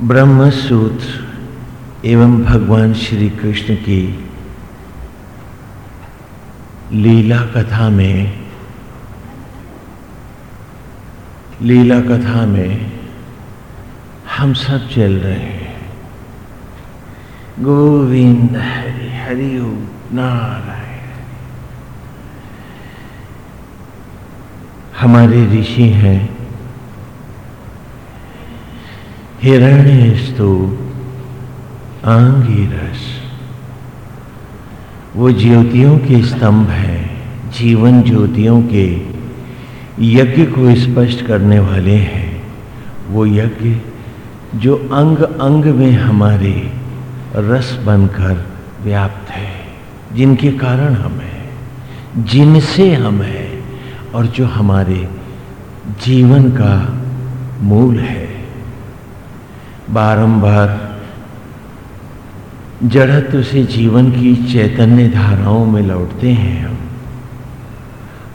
ब्रह्म सूत्र एवं भगवान श्री कृष्ण की लीला कथा में, लीला कथा में हम सब चल रहे हैं। गोविंद हरि हरि नारायण। हमारे ऋषि हैं हिरण्यस्तु आंगिरस। वो ज्योतियों के स्तंभ हैं, जीवन ज्योतियों के यज्ञ को स्पष्ट करने वाले हैं। वो यज्ञ जो अंग अंग में हमारे रस बनकर व्याप्त है, जिनके कारण हम हैं, जिनसे हम हैं, और जो हमारे जीवन का मूल है। बारंबार जड़त्व से जीवन की चैतन्य धाराओं में लौटते हैं हम।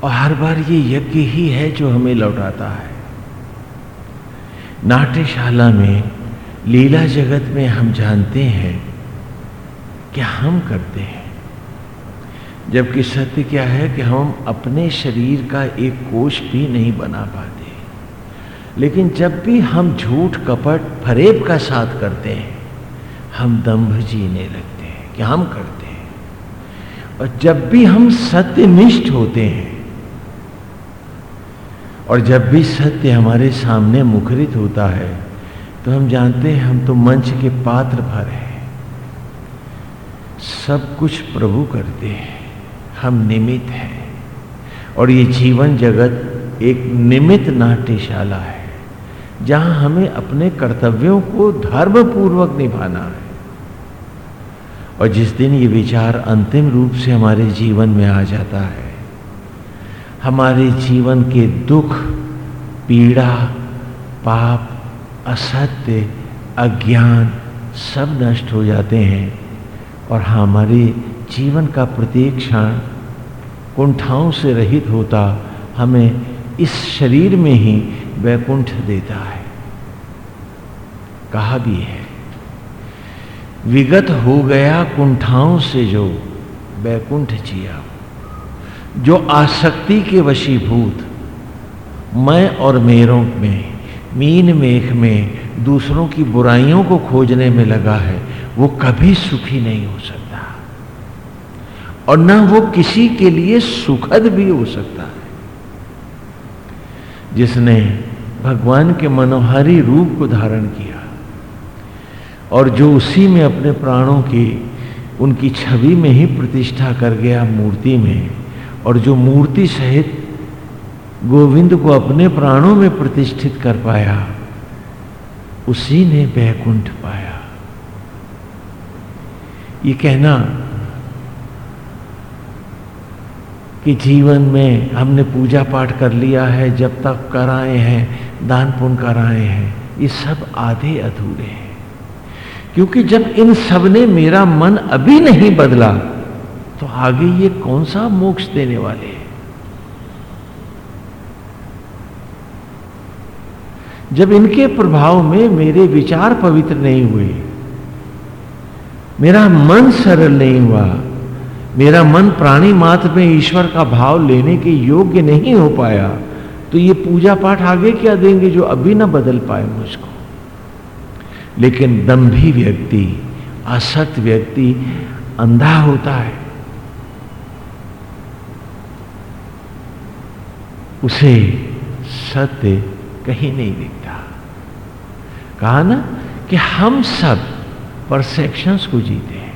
और हर बार ये यज्ञ ही है जो हमें लौटाता है। नाट्यशाला में, लीला जगत में हम जानते हैं कि हम करते हैं। जबकि सत्य क्या है कि हम अपने शरीर का एक कोष भी नहीं बना पाते। लेकिन जब भी हम झूठ, कपट, फरेब का साथ करते हैं, हम दम्भ जीने लगते हैं कि हम करते हैं। और जब भी हम सत्यनिष्ठ होते हैं, और जब भी सत्य हमारे सामने मुखरित होता है तो हम जानते हैं हम तो मंच के पात्र भर हैं। सब कुछ प्रभु करते हैं, हम निमित हैं। और ये जीवन जगत एक निमित नाट्यशाला है। जहाँ हमें अपने कर्तव्यों को धर्म पूर्वक निभाना है। और जिस दिन ये विचार अंतिम रूप से हमारे जीवन में आ जाता है, हमारे जीवन के दुख, पीड़ा, पाप, असत्य, अज्ञान सब नष्ट हो जाते हैं और हमारे जीवन का प्रत्येक क्षण कुंठाओं से रहित होता हमें इस शरीर में ही वैकुंठ देता है। कहा भी है, विगत हो गया कुंठाओं से जो वैकुंठ जिया, जो आसक्ति के वशीभूत, मैं और मेरों में, मीन मेघ में दूसरों की बुराइयों को खोजने में लगा है, वो कभी सुखी नहीं हो सकता। और न वो किसी के लिए सुखद भी हो सकता है। जिसने भगवान के मनोहारी रूप को धारण किया और जो उसी में अपने प्राणों की, उनकी छवि में ही प्रतिष्ठा कर गया मूर्ति में और जो मूर्ति सहित गोविंद को अपने प्राणों में प्रतिष्ठित कर पाया, उसी ने बैकुंठ पाया। ये कहना कि जीवन में हमने पूजा पाठ कर लिया है, जब तक कराए हैं, दान पुण्य कराए हैं, ये सब आधे अधूरे हैं। क्योंकि जब इन सबने मेरा मन अभी नहीं बदला तो आगे ये कौन सा मोक्ष देने वाले हैं? जब इनके प्रभाव में मेरे विचार पवित्र नहीं हुए, मेरा मन सरल नहीं हुआ मेरा मन प्राणी मात्र में ईश्वर का भाव लेने के योग्य नहीं हो पाया तो ये पूजा पाठ आगे क्या देंगे जो अभी ना बदल पाए मुझको? लेकिन दम्भी व्यक्ति असक्त व्यक्ति अंधा होता है। उसे सत्य कहीं नहीं दिखता। कहा ना कि हम सब परसेप्शंस को जीते हैं।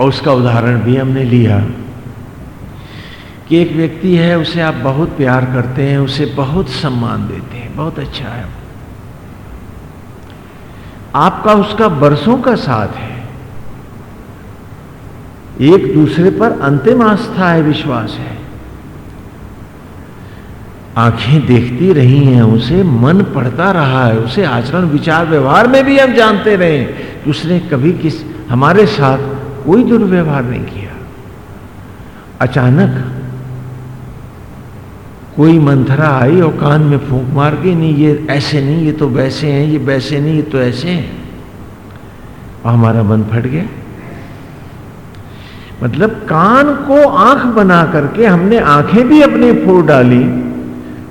और उसका उदाहरण भी हमने लिया कि एक व्यक्ति है, उसे आप बहुत प्यार करते हैं, उसे बहुत सम्मान देते हैं, बहुत अच्छा है। आपका उसका बरसों का साथ है। एक दूसरे पर अंतिम आस्था है, विश्वास है। आँखें देखती रही हैं, उसे मन पढ़ता रहा है, उसे आचरण, विचार, व्यवहार में भी हम जानते रहे उसने कभी किस, हमारे साथ कोई दुर्व्यवहार नहीं किया। अचानक कोई मंथरा आई और कान में फूंक मार के, नहीं, ये ऐसे नहीं, ये तो वैसे हैं, ये वैसे नहीं, ये तो ऐसे हैं। और हमारा मन फट गया। मतलब कान को आँख बना करके हमने आँखें भी अपने फोड़ डाली,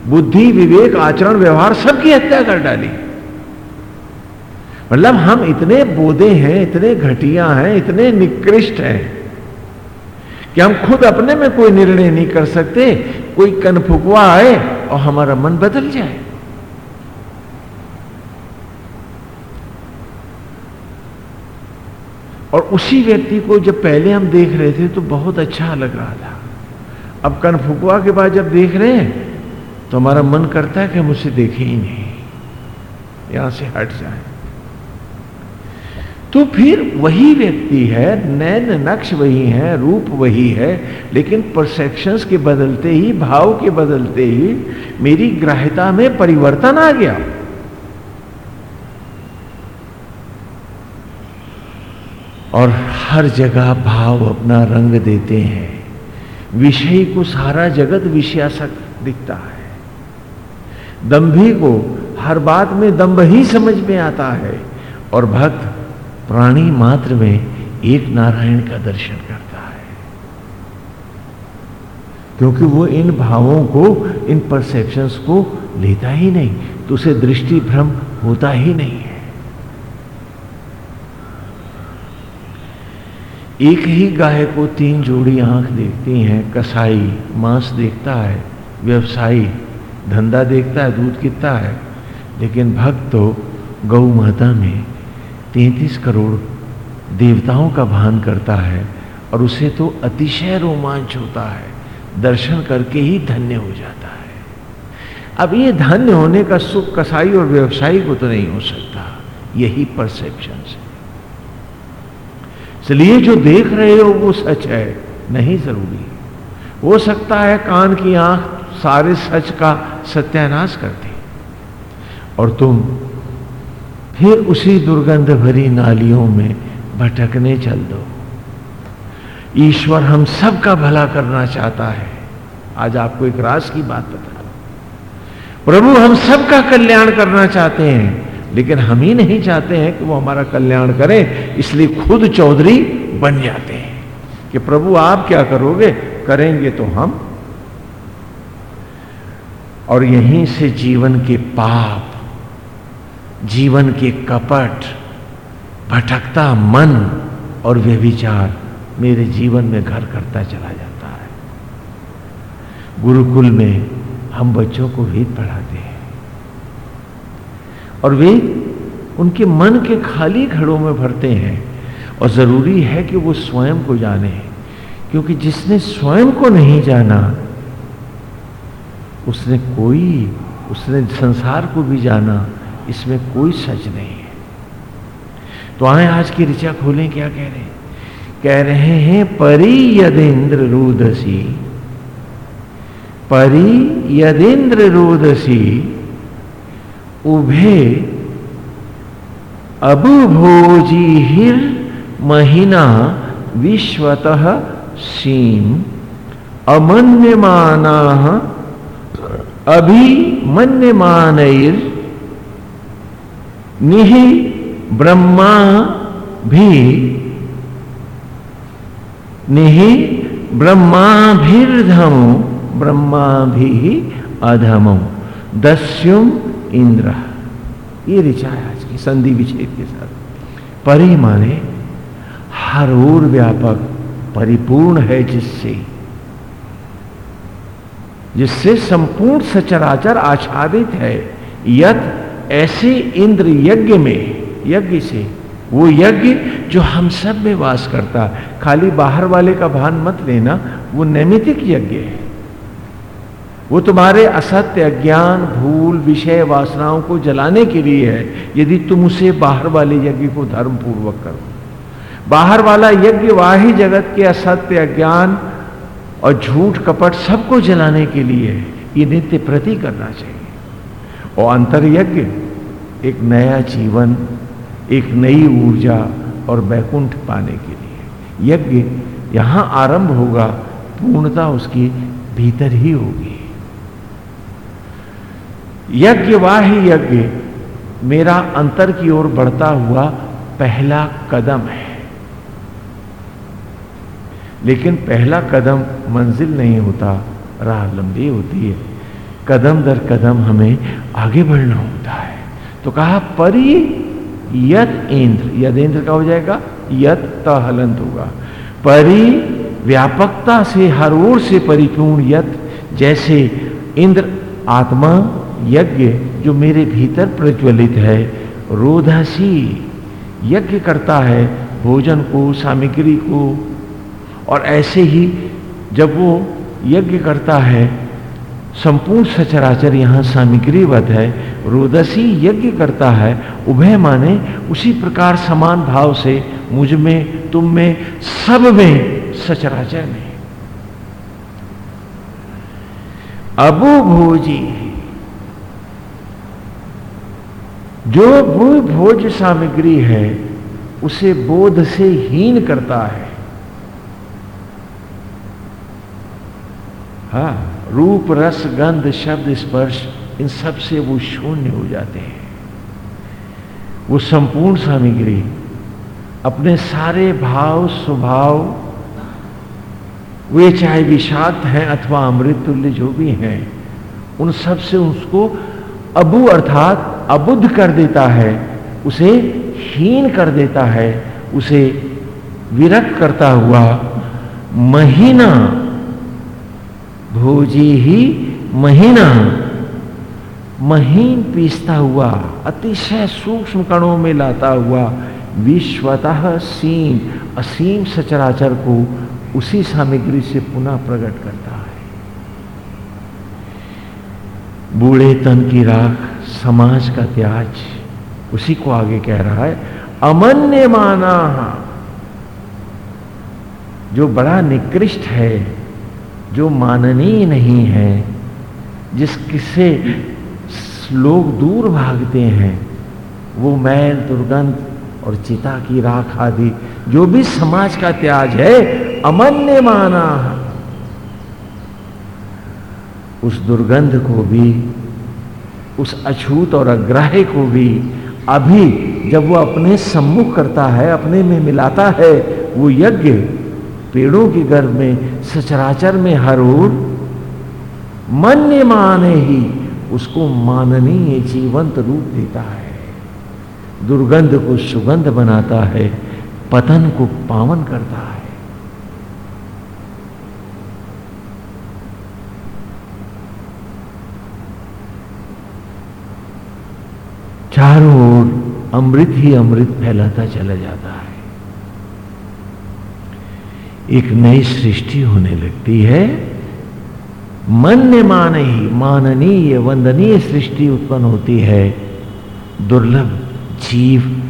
बुद्धि, विवेक, आचरण, व्यवहार, सबकी हत्या कर डाली। मतलब हम इतने बोधे हैं, इतने घटिया हैं, इतने निकृष्ट हैं कि हम खुद अपने में कोई निर्णय नहीं कर सकते। कोई कनफुकवा आए और हमारा मन बदल जाए। और उसी व्यक्ति को जब पहले हम देख रहे थे तो बहुत अच्छा लग रहा था। अब कनफुकवा के बाद जब देख रहे हैं तो हमारा मन करता है कि हम उसे देखें ही नहीं। यहाँ से हट जाए। तो फिर वही व्यक्ति है, नैन नक्श वही है, रूप वही है, लेकिन परसेप्शंस के बदलते ही, भाव के बदलते ही, मेरी ग्राह्यता में परिवर्तन आ गया। और हर जगह भाव अपना रंग देते हैं। विषय को सारा जगत विषयासक्त दिखता है। दंभी को हर बात में दंभ ही समझ में आता है। और भक्त प्राणी मात्र में एक नारायण का दर्शन करता है। क्योंकि वो इन भावों को, इन परसेप्शंस को लेता ही नहीं तो उसे दृष्टि भ्रम होता ही नहीं है। एक ही गाय को तीन जोड़ी आँख देखती हैं, कसाई, मांस देखता है, व्यवसायी, धंधा देखता है, दूध कितना है, लेकिन भक्त तो गौ माता में तैतीस करोड़ देवताओं का भान करता है और उसे तो अतिशय रोमांच होता है, दर्शन करके ही धन्य हो जाता है। अब ये धन्य होने का सुख कसाई और व्यवसायी को तो नहीं हो सकता, यही परसेप्शन है। इसलिए जो देख रहे हो वो सच है, नहीं ज़रूरी। हो सकता है कान की आँख सारे सच का सत्यानाश करती और तुम फिर उसी दुर्गंध भरी नालियों में भटकने चल दो। ईश्वर हम सब का भला करना चाहता है। आज आपको एक रास की बात बता प्रभु हम सब का कल्याण करना चाहते हैं, लेकिन हम ही नहीं चाहते हैं कि वो हमारा कल्याण करें, इसलिए खुद चौधरी बन जाते हैं कि प्रभु आप क्या करोगे? करेंगे तो हम। और यहीं से जीवन के पाप जीवन के कपट, भटकता मन और वे विचार मेरे जीवन में घर करता चला जाता है। गुरुकुल में हम बच्चों को वेद पढ़ाते हैं। और वे उनके मन के खाली घड़ों में भरते हैं और ज़रूरी है कि वो स्वयं को जाने, क्योंकि जिसने स्वयं को नहीं जाना, उसने कोई, उसने संसार को भी जाना इसमें कोई सच नहीं है। तो आए आज की ऋचा खोलें क्या कह रहे हैं? कह रहे हैं परी यदेन्द्र रोदसी परी यदेन्द्र रोदसी उभे अबुभोजी हिर महीना विश्वतः सीम, अमन्यमाना अभिमन्यमानैर निह ब्रह्मा भी निह ब्रह्मा भी अधमो, दस्युम इंद्र। ये ऋचा है आज की संधि विच्छेद के साथ। परि माने हर ओर व्यापक, परिपूर्ण है जिससे। जिससे संपूर्ण सचराचर आच्छादित है, यत ऐसे इंद्र यज्ञ में, यज्ञ से, वो यज्ञ जो हम सब में वास करता, खाली बाहर वाले का भान मत लेना, वो नैमितिक यज्ञ है। वो तुम्हारे असत्य, अज्ञान, भूल, विषय, वासनाओं को जलाने के लिए है, यदि तुम उसे बाहर वाले यज्ञ को धर्म पूर्वक करो। बाहर वाला यज्ञ वाही जगत के असत्य, अज्ञान और झूठ कपट सबको जलाने के लिए है ये नित्य प्रति करना चाहिए। और अंतर यज्ञ एक नया जीवन, एक नई ऊर्जा और बैकुंठ पाने के लिए। यज्ञ यहाँ आरंभ होगा, पूर्णता उसकी भीतर ही होगी। यज्ञ वाह यज्ञ, मेरा अंतर की ओर बढ़ता हुआ पहला कदम है। लेकिन पहला कदम मंजिल नहीं होता, राह लंबी होती है। कदम दर कदम हमें आगे बढ़ना होता है। तो कहा, परि यत इंद्र यदेंद्र का हो जाएगा? यत तहलंत होगा। परि व्यापकता से, हर ओर से परिपूर्ण यत, जैसे इंद्र आत्मा यज्ञ, जो मेरे भीतर प्रज्वलित है, रोधसी यज्ञ करता है, भोजन को, सामग्री को। और ऐसे ही जब वो यज्ञ करता है संपूर्ण सचराचर यहाँ सामग्रीवत है, रोदसी यज्ञ करता है, उभय माने उसी प्रकार समान भाव से मुझमें, तुम में, सब में सचराचर में। अबु भोजी, जो भोज सामग्री है, उसे बोध से हीन करता है। हाँ। रूप, रस, गंध, शब्द, स्पर्श, इन सबसे वो शून्य हो जाते हैं। वो संपूर्ण सामग्री, अपने सारे भाव, स्वभाव, वे चाहे विषाक्त हैं अथवा अमृत, तुल्य जो भी हैं, उन सबसे उसको अबू अर्थात अबुद्ध कर देता है, उसे हीन कर देता है, उसे विरक्त करता हुआ महीना भोजी ही महीना। महीन पीसता हुआ, अतिशय सूक्ष्म कणों में लाता हुआ, विश्वतः सीम, असीम सचराचर को उसी सामग्री से पुनः प्रकट करता है। बूढ़े तन की राख, समाज का त्याज, उसी को आगे कह रहा है अमन्य माना जो बड़ा निकृष्ट है जो माननीय नहीं है, जिस किससे लोग दूर भागते हैं, वो मैल, दुर्गंध और चिता की राख आदि, जो भी समाज का त्याज है, अमन्य माना उस दुर्गंध को भी, उस अछूत और अग्राह्य को भी, अभी जब वो अपने सम्मुख करता है, अपने में मिलाता है, वो यज्ञ पेड़ों के गर्भ में, सचराचर में हर ओर मन्य माने ही उसको माननीय जीवंत रूप देता है। दुर्गंध को सुगंध बनाता है, पतन को पावन करता है। चारों ओर अमृत ही अमृत फैलाता चला जाता है। एक नई सृष्टि होने लगती है। मन्य मान ही माननीय, वंदनीय सृष्टि उत्पन्न होती है। दुर्लभ जीव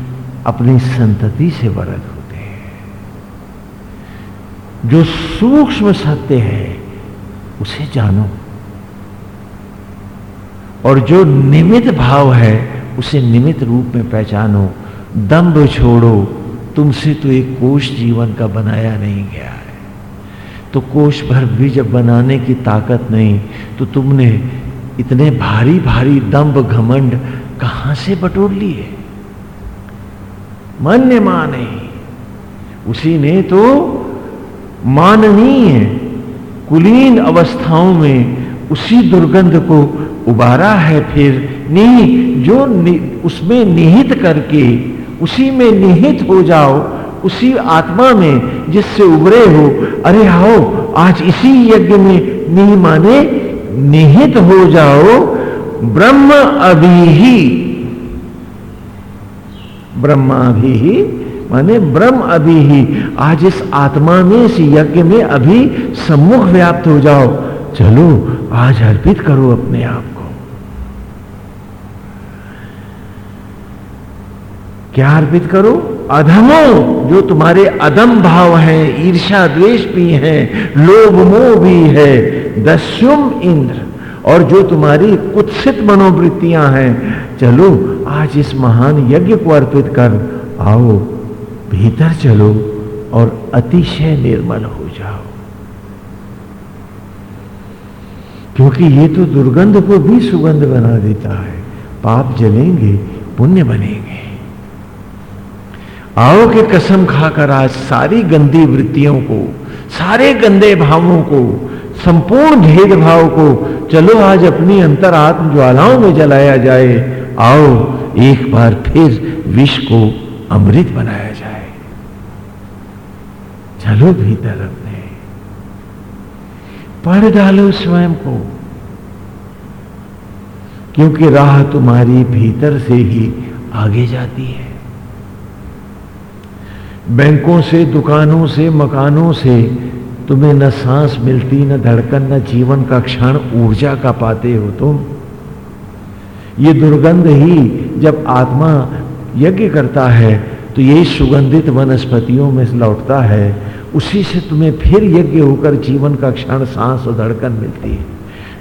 अपनी संतति से वरद होते हैं। जो सूक्ष्म सत्य है, उसे जानो। और जो निमित भाव है, उसे निमित रूप में पहचानो। दम्भ छोड़ो तुमसे तो एक कोष जीवन का बनाया नहीं गया है। तो कोष भर भी जब बनाने की ताकत नहीं तो तुमने इतने भारी भारी दम्भ घमंड कहाँ से बटोर लिए? मान्य माने उसी ने तो माननीय कुलीन अवस्थाओं में उसी दुर्गंध को उबारा है फिर नहीं जो नि, उसमें निहित करके उसी में निहित हो जाओ, उसी आत्मा में जिससे उभरे हो, अरे आओ, आज इसी यज्ञ में नहीं माने निहित हो जाओ, ब्रह्म अभी ही। ब्रह्मा भी ही माने ब्रह्म अभी ही। आज इस आत्मा में, इस यज्ञ में अभी सम्मुख व्याप्त हो जाओ। चलो, आज अर्पित करो अपने आप को। क्या अर्पित करो? अधमो, जो तुम्हारे अधम भाव हैं ईर्षा द्वेष भी है, लोभ मोह भी है, दस्युम इंद्र। और जो तुम्हारी कुत्सित मनोवृत्तियाँ हैं, चलो, आज इस महान यज्ञ को अर्पित कर आओ, भीतर चलो और अतिशय निर्मल हो जाओ। क्योंकि ये तो दुर्गंध को भी सुगंध बना देता है। पाप जलेंगे, पुण्य बनेंगे। आओ के कसम खाकर आज सारी गंदी वृत्तियों को, सारे गंदे भावों को, संपूर्ण भेदभाव को, चलो आज अपनी अंतर आत्म ज्वालाओं में जलाया जाए, आओ एक बार फिर विष को अमृत बनाया जाए। चलो भीतर अपने। पढ़ डालो स्वयं को। क्योंकि राह तुम्हारी भीतर से ही आगे जाती है। बैंकों से, दुकानों से, मकानों से तुम्हें न सांस मिलती, न धड़कन, न जीवन का क्षण ऊर्जा का पाते हो तुम। ये दुर्गंध ही जब आत्मा यज्ञ करता है तो यही सुगंधित वनस्पतियों में लौटता है। उसी से तुम्हें फिर यज्ञ होकर जीवन का क्षण सांस और धड़कन मिलती है।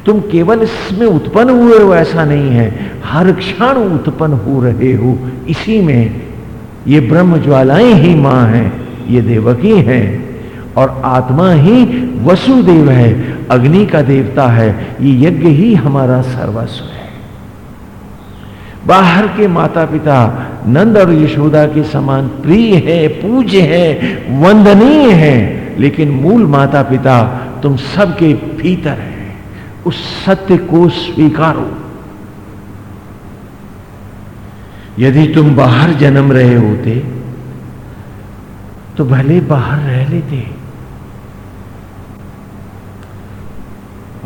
तुम केवल इसमें उत्पन्न हुए हो, ऐसा नहीं है। हर क्षण उत्पन्न हो रहे हो। इसी में ये ब्रह्म ज्वालाएँ ही माँ हैं, ये देवकी हैं और आत्मा ही वसुदेव है, अग्नि का देवता है, ये यज्ञ ही हमारा सर्वस्व है। बाहर के माता पिता नंद और यशोदा के समान प्रिय है, पूज्य है, वंदनीय है, लेकिन मूल माता पिता तुम सबके भीतर है। उस सत्य को स्वीकारो। यदि तुम बाहर जन्म रहे होते तो भले बाहर रह लेते।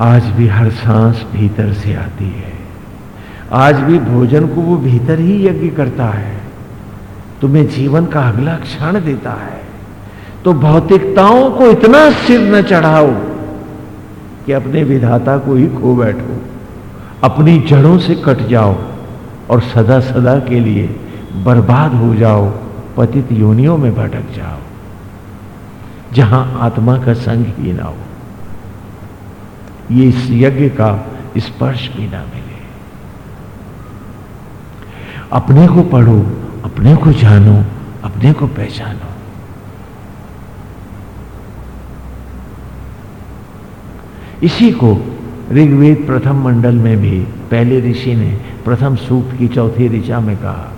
आज भी हर सांस भीतर से आती है। आज भी भोजन को वो भीतर ही यज्ञ करता है। तुम्हें जीवन का अगला क्षण देता है। तो भौतिकताओं को इतना सिर न चढ़ाओ कि अपने विधाता को ही खो बैठो। अपनी जड़ों से कट जाओ। और सदा सदा के लिए बर्बाद हो जाओ, पतित योनियों में भटक जाओ, जहाँ आत्मा का संग ही ना हो। ये इस यज्ञ का स्पर्श भी ना मिले। अपने को पढ़ो, अपने को जानो, अपने को पहचानो। इसी को ऋग्वेद प्रथम मंडल में भी पहले ऋषि ने प्रथम सूक्त की चौथी ऋचा में कहा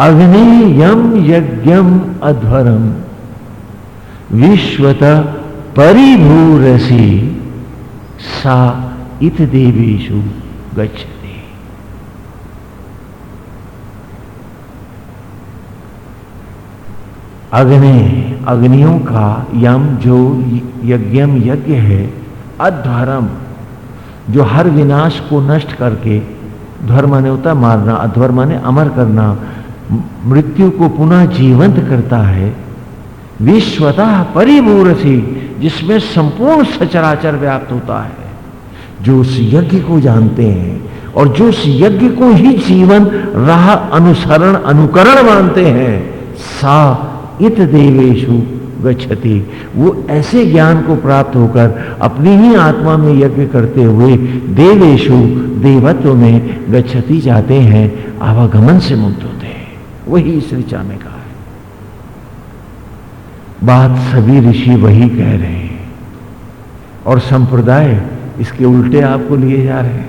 अग्नि यम यज्ञम अध्वरम विश्वत परिभूरसी, सा इत देवीशु गच्छति। अग्नि, अग्नियों का यम जो यज्ञम यज्ञ है अध्वरम जो हर विनाश को नष्ट करके धर्म माने होता मारना अध्वर ने अमर करना, मृत्यु को पुनः जीवंत करता है विश्वतः परिमूरसी जिसमें संपूर्ण सचराचर व्याप्त होता है। जो उस यज्ञ को जानते हैं और जो उस यज्ञ को ही जीवन, राह, अनुसरण, अनुकरण मानते हैं, सा इत देवेशु गच्छति। वो ऐसे ज्ञान को प्राप्त होकर अपनी ही आत्मा में यज्ञ करते हुए देवेशु देवत्व में गच्छति जाते हैं, आवागमन से मुक्त होते हैं। वही इस ऋचा में कहा है बात सभी ऋषि वही कह रहे हैं। और संप्रदाय इसके उल्टे आपको लिए जा रहे हैं।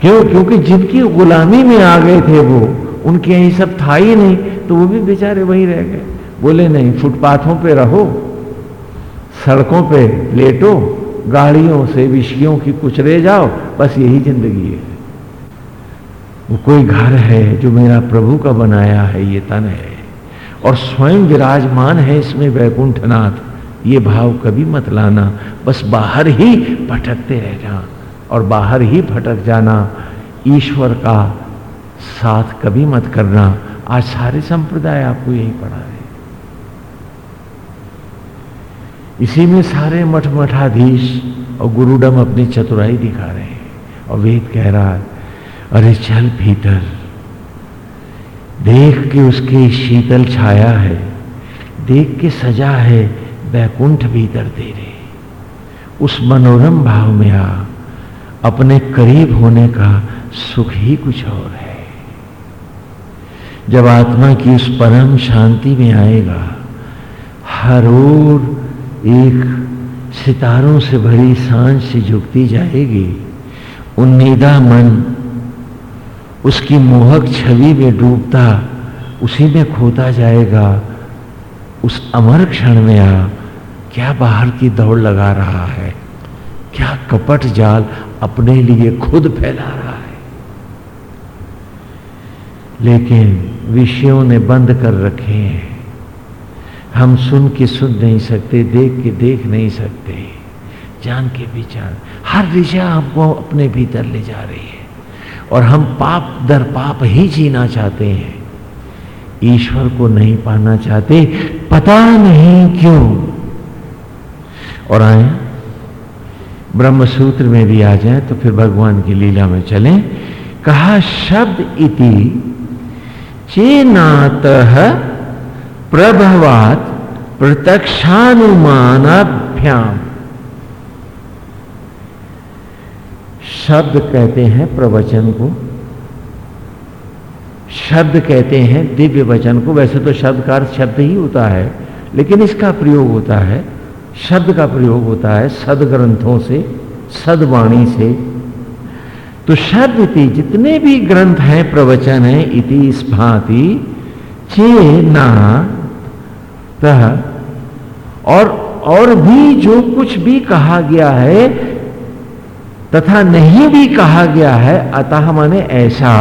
क्यों? क्योंकि जिनकी गुलामी में आ गए थे वो, उनके यही सब था ही नहीं। तो वो भी बेचारे वही रह गए। बोले, नहीं, फुटपाथों पे रहो, सड़कों पे लेटो, गाड़ियों से, विषयों की कुचरे जाओ, बस यही ज़िंदगी है। वो कोई घर है जो मेरा प्रभु का बनाया है, ये तन है, और स्वयं विराजमान है इसमें वैकुंठनाथ। ये भाव कभी मत लाना, बस बाहर ही भटकते रहना और बाहर ही भटक जाना, ईश्वर का साथ कभी मत करना आज सारे संप्रदाय आपको यही पढ़ा रहे इसी में सारे मठ मठाधीश और गुरुडम अपनी चतुराई दिखा रहे हैं। और वेद कह रहा है, अरे चल भीतर, देख के उसकी शीतल छाया है, देख के सजा है बैकुंठ भीतर तेरे। उस मनोरम भाव में आ, अपने करीब होने का सुख ही कुछ और है। जब आत्मा की उस परम शांति में आएगा, हर ओर एक सितारों से भरी साँझ से झुकती जाएगी। उन्नीदा मन उसकी मोहक छवि में डूबता, उसी में खोता जाएगा। उस अमर क्षण में आ, क्या बाहर की दौड़ लगा रहा है? क्या कपट जाल अपने लिए खुद फैला रहा है? लेकिन विषयों ने बंद कर रखे हैं। हम सुन के सुन नहीं सकते, देख के देख नहीं सकते। जान के भी जान। हर दिशा हमको अपने भीतर ले जा रही है। और हम पाप दर पाप ही जीना चाहते हैं। ईश्वर को नहीं पाना चाहते, पता नहीं क्यों। और आए ब्रह्म सूत्र में भी आ जाए तो फिर भगवान की लीला में चलें। कहा, शब्द इति चेनात प्रभवात प्रत्यक्षानुमानाभ्याम। शब्द कहते हैं प्रवचन को। शब्द कहते हैं दिव्य वचन को। वैसे तो शब्द का शब्द ही होता है, लेकिन इसका प्रयोग होता है, शब्द का प्रयोग होता है सद ग्रंथों से, सदवाणी से तो शब्द जितने भी ग्रंथ हैं, प्रवचन है, इति इस भांति चे ना और और भी जो कुछ भी कहा गया है, तथा नहीं भी कहा गया है, अतः माने ऐसा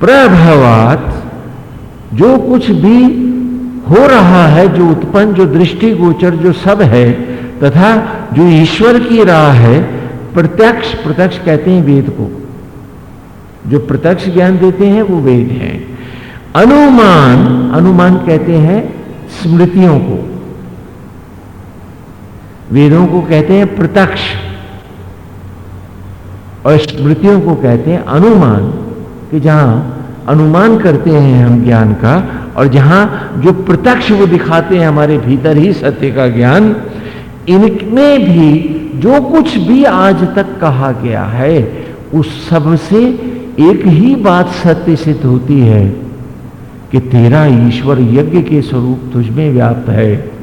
प्रभवात जो कुछ भी हो रहा है, जो उत्पन्न, जो दृष्टि गोचर जो सब है, तथा जो ईश्वर की राह है प्रत्यक्ष प्रत्यक्ष कहते हैं वेद को। जो प्रत्यक्ष ज्ञान देते हैं, वो वेद हैं। अनुमान अनुमान कहते हैं स्मृतियों को। वेदों को कहते हैं प्रत्यक्ष। और स्मृतियों को कहते हैं अनुमान, कि जहाँ अनुमान करते हैं हम ज्ञान का, और जहाँ जो प्रत्यक्ष वो दिखाते हैं हमारे भीतर ही सत्य का ज्ञान, इनमें भी जो कुछ भी आज तक कहा गया है, उस सबसे एक ही बात सत्य सिद्ध होती है कि तेरा ईश्वर यज्ञ के स्वरूप तुझमें व्याप्त है।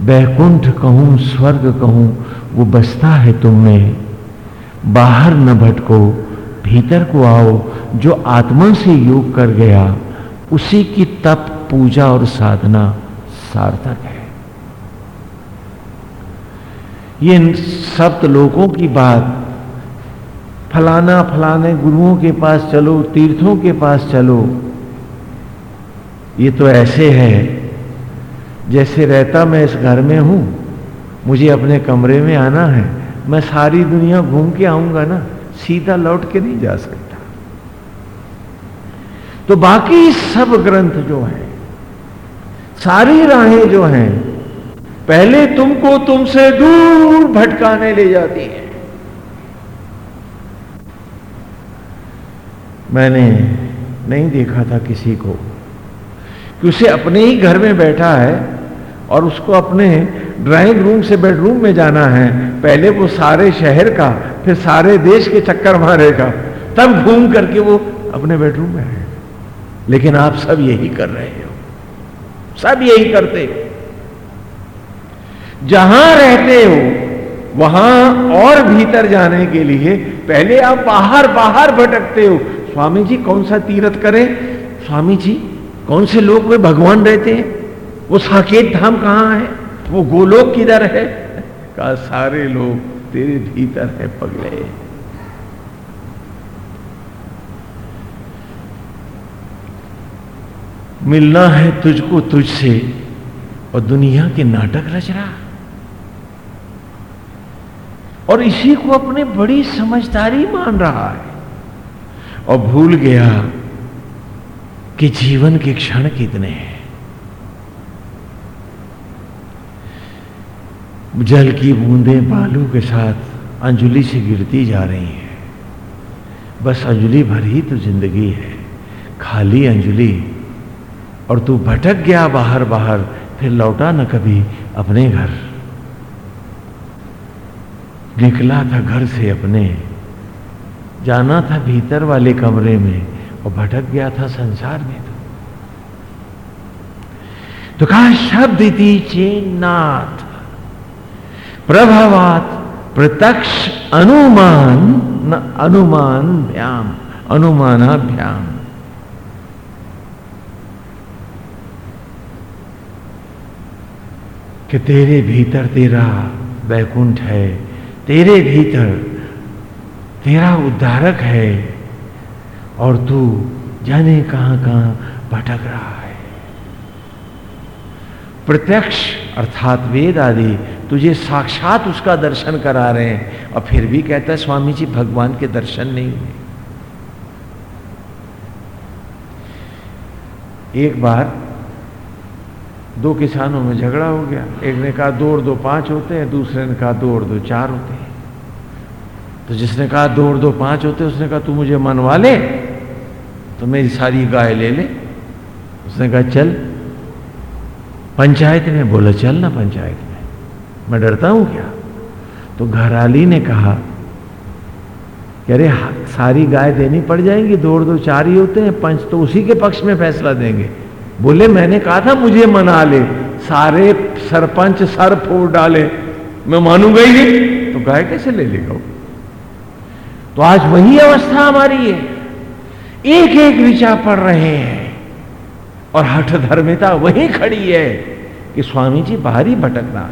बैकुंठ कहूँ, स्वर्ग कहूँ, वो बसता है तुम में। बाहर न भटको, भीतर को आओ, जो आत्मा से योग कर गया, उसी की तप, पूजा और साधना सार्थक है। ये सप्त लोगों की बात। फलाना फलाने गुरुओं के पास चलो, तीर्थों के पास चलो। ये तो ऐसे है, जैसे रहता मैं इस घर में हूँ। मुझे अपने कमरे में आना है। मैं सारी दुनिया घूम के आऊँगा ना, सीधा लौट के नहीं जा सकता। तो बाकी सब ग्रंथ जो हैं, सारी राहें जो हैं पहले तुमको तुमसे दूर भटकाने ले जाती है। मैंने नहीं देखा था किसी को कि उसे अपने ही घर में बैठा है और उसको अपने ड्राइंग रूम से बेडरूम में जाना है। पहले वो सारे शहर का, फिर सारे देश के चक्कर मारेगा। तब घूम करके वो अपने बेडरूम में है। लेकिन आप सब यही कर रहे हो। सब यही करते हो। जहाँ रहते हो, वहाँ और भीतर जाने के लिए पहले आप बाहर बाहर भटकते हो। स्वामी जी कौन सा तीर्थ करें? स्वामी जी कौन से लोग में भगवान रहते हैं? वो साकेत धाम कहाँ है? वो गोलोक किधर है? का सारे लोग तेरे भीतर है पगले। मिलना है तुझको तुझसे और दुनिया के नाटक रच रहा। और इसी को अपने बड़ी समझदारी मान रहा है। और भूल गया कि जीवन के क्षण कितने हैं। जल की बूंदें बालू के साथ अंजलि से गिरती जा रही हैं। बस अंजलि भर ही तो ज़िंदगी है। खाली अंजुली। और तू भटक गया बाहर बाहर फिर लौटा न कभी अपने घर। निकला था घर से अपने। जाना था भीतर वाले कमरे में और भटक गया था संसार में तो। तो कहा, शब्द थी चेन्नाथ प्रभावात प्रत्यक्ष अनुमान न अनुमान भ्याम अनुमानाभ्याम। कि तेरे भीतर तेरा वैकुंठ है तेरे भीतर तेरा उद्धारक है और तू जाने कहाँ कहाँ भटक रहा है। प्रत्यक्ष अर्थात वेद आदि तुझे साक्षात उसका दर्शन करा रहे हैं और फिर भी कहता है स्वामी जी भगवान के दर्शन नहीं हुए एक बार दो किसानों में झगड़ा हो गया। एक ने कहा, दो और दो पाँच होते हैं। दूसरे ने कहा, दो और दो चार होते हैं। तो जिसने कहा, दो और दो पाँच होते हैं, उसने कहा, तू मुझे मनवा ले तो मेरी सारी गाय ले ले। उसने कहा, चल। पंचायत में बोला, चल ना पंचायत में। मैं डरता हूँ क्या? तो घराली ने कहा, कि अरे सारी गाय देनी पड़ जाएँगी, दो और दो चार ही होते हैं, पंच तो उसी के पक्ष में फैसला देंगे। बोले, मैंने कहा था मुझे मना ले, सारे सरपंच सर फोड़ डाले, मैं मानूँगा ही नहीं। तो गाय कैसे ले लेगा वो? तो आज वही अवस्था हमारी है। एक एक ऋचा पढ़ रहे हैं और हठ धर्मिता वही खड़ी है कि स्वामी जी बाहरी भटकना।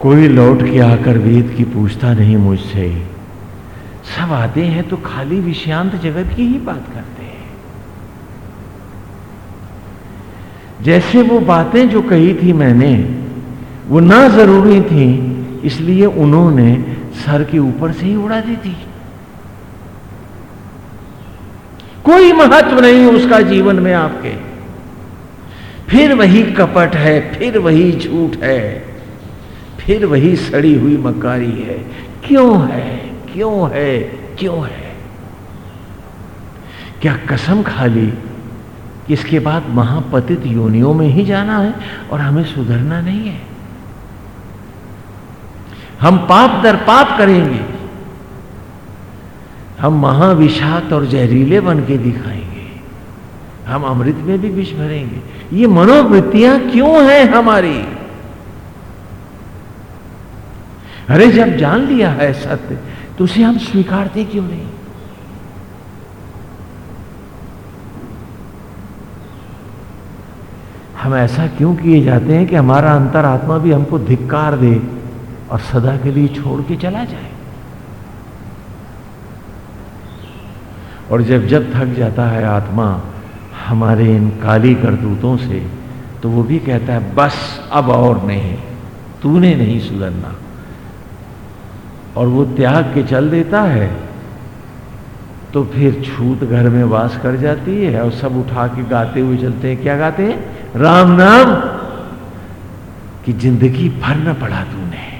कोई लौट के आकर वेद की पूछता नहीं मुझसे। सब आते हैं तो खाली विषयांत जगत की ही बात करते हैं। जैसे वो बातें जो कही थी मैंने, वो ना ज़रूरी थी, इसलिए उन्होंने सर के ऊपर से ही उड़ा दी थी। कोई महत्व नहीं उसका जीवन में आपके। फिर वही कपट है, फिर वही झूठ है, फिर वही सड़ी हुई मकारी है। क्यों है क्यों है क्यों है? क्या कसम खा ली कि इसके बाद महापतित योनियों में ही जाना है और हमें सुधरना नहीं है। हम पाप दर पाप करेंगे। हम महाविषात और जहरीले बन के दिखाएँगे। हम अमृत में भी विष भरेंगे। ये मनोवृत्तियाँ क्यों हैं हमारी? अरे जब जान लिया है सत्य तो उसे हम स्वीकारते क्यों नहीं? हम ऐसा क्यों किए जाते हैं कि हमारा अंतरात्मा भी हमको धिक्कार दे और सदा के लिए छोड़ के चला जाए? और जब जब थक जाता है आत्मा हमारे इन काली करतूतों से तो वो भी कहता है, बस, अब और नहीं, तूने नहीं सुधरना। और वो त्याग के चल देता है तो फिर छूत घर में वास कर जाती है और सब उठा के गाते हुए चलते हैं। क्या गाते हैं? राम नाम कि ज़िंदगी भर न पड़ा तूने।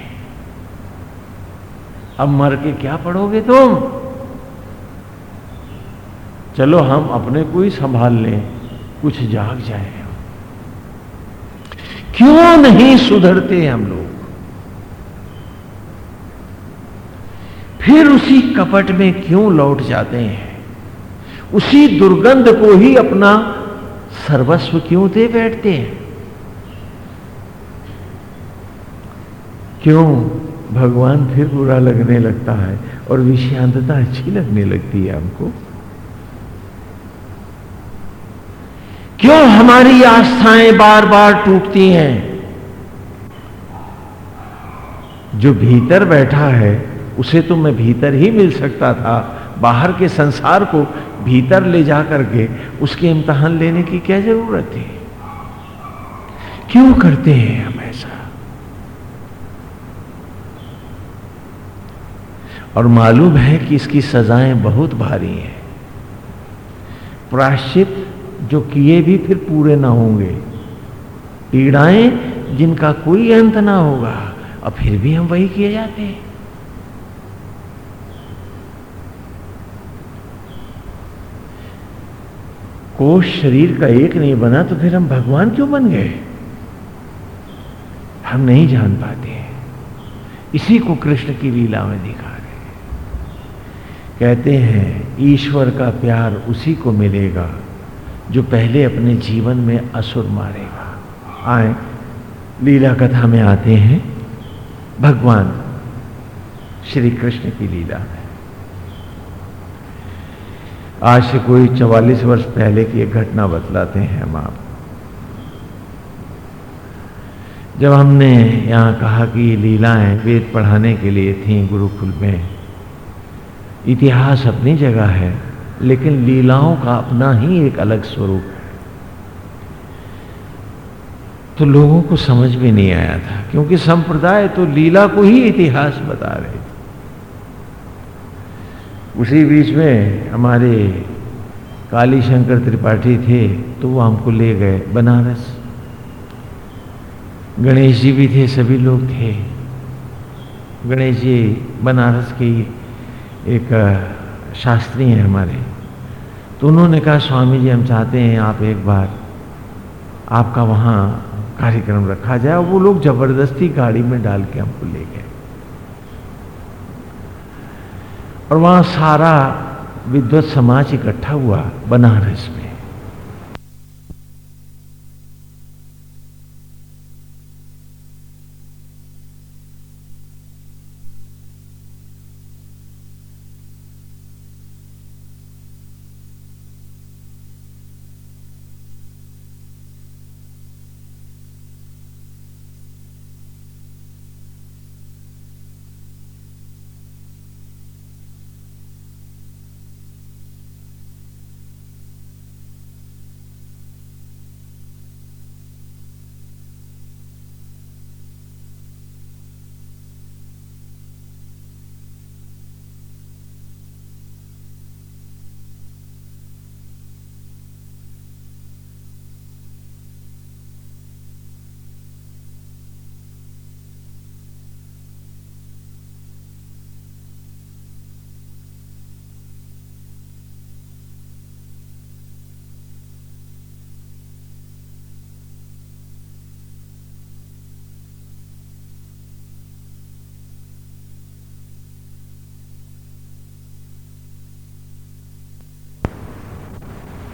अब मर के क्या पढ़ोगे तुम? चलो हम अपने को ही संभाल लें, कुछ जाग जाए क्यों नहीं सुधरते हम लोग? फिर उसी कपट में क्यों लौट जाते हैं? उसी दुर्गंध को ही अपना सर्वस्व क्यों दे बैठते हैं? क्यों भगवान फिर बुरा लगने लगता है और विषांतता अच्छी लगने लगती है हमको? क्यों हमारी आस्थाएँ बार बार टूटती हैं? जो भीतर बैठा है, उसे तो मैं भीतर ही मिल सकता था। बाहर के संसार को भीतर ले जा करके उसके इम्तहान लेने की क्या ज़रूरत है? क्यों करते हैं हम ऐसा? और मालूम है कि इसकी सजाएँ बहुत भारी हैं। प्राश्चित जो किए भी फिर पूरे ना होंगे। पीड़ाएँ जिनका कोई अंत ना होगा और फिर भी हम वही किए जाते हैं। कोष शरीर का एक नहीं बना तो फिर हम भगवान क्यों बन गए? हम नहीं जान पाते इसी को कृष्ण की लीला में दिखा रहे हैं। कहते हैं, ईश्वर का प्यार उसी को मिलेगा, जो पहले अपने जीवन में असुर मारेगा। आए, लीला कथा में आते हैं। भगवान, श्री कृष्ण की लीला है आज से कोई चवालीस वर्ष पहले की एक घटना बतलाते हैं हम आप। जब हमने यहाँ कहा कि लीलाएँ वेद पढ़ाने के लिए थी गुरुकुल में, इतिहास अपनी जगह है, लेकिन लीलाओं का अपना ही एक अलग स्वरूप है। तो लोगों को समझ में नहीं आया था, क्योंकि संप्रदाय तो लीला को ही इतिहास बता रहे थे। उसी बीच में हमारे काली शंकर त्रिपाठी थे तो वो हमको ले गए, बनारस। गणेश जी भी थे, सभी लोग थे। गणेश जी बनारस के एक शास्त्री हैं हमारे। तो उन्होंने कहा, स्वामी जी, हम चाहते हैं आप एक बार आपका वहाँ कार्यक्रम रखा जाए। वो लोग ज़बरदस्ती गाड़ी में डाल के हमको ले गए। और वहाँ सारा विद्वत समाज इकट्ठा हुआ बनारस में।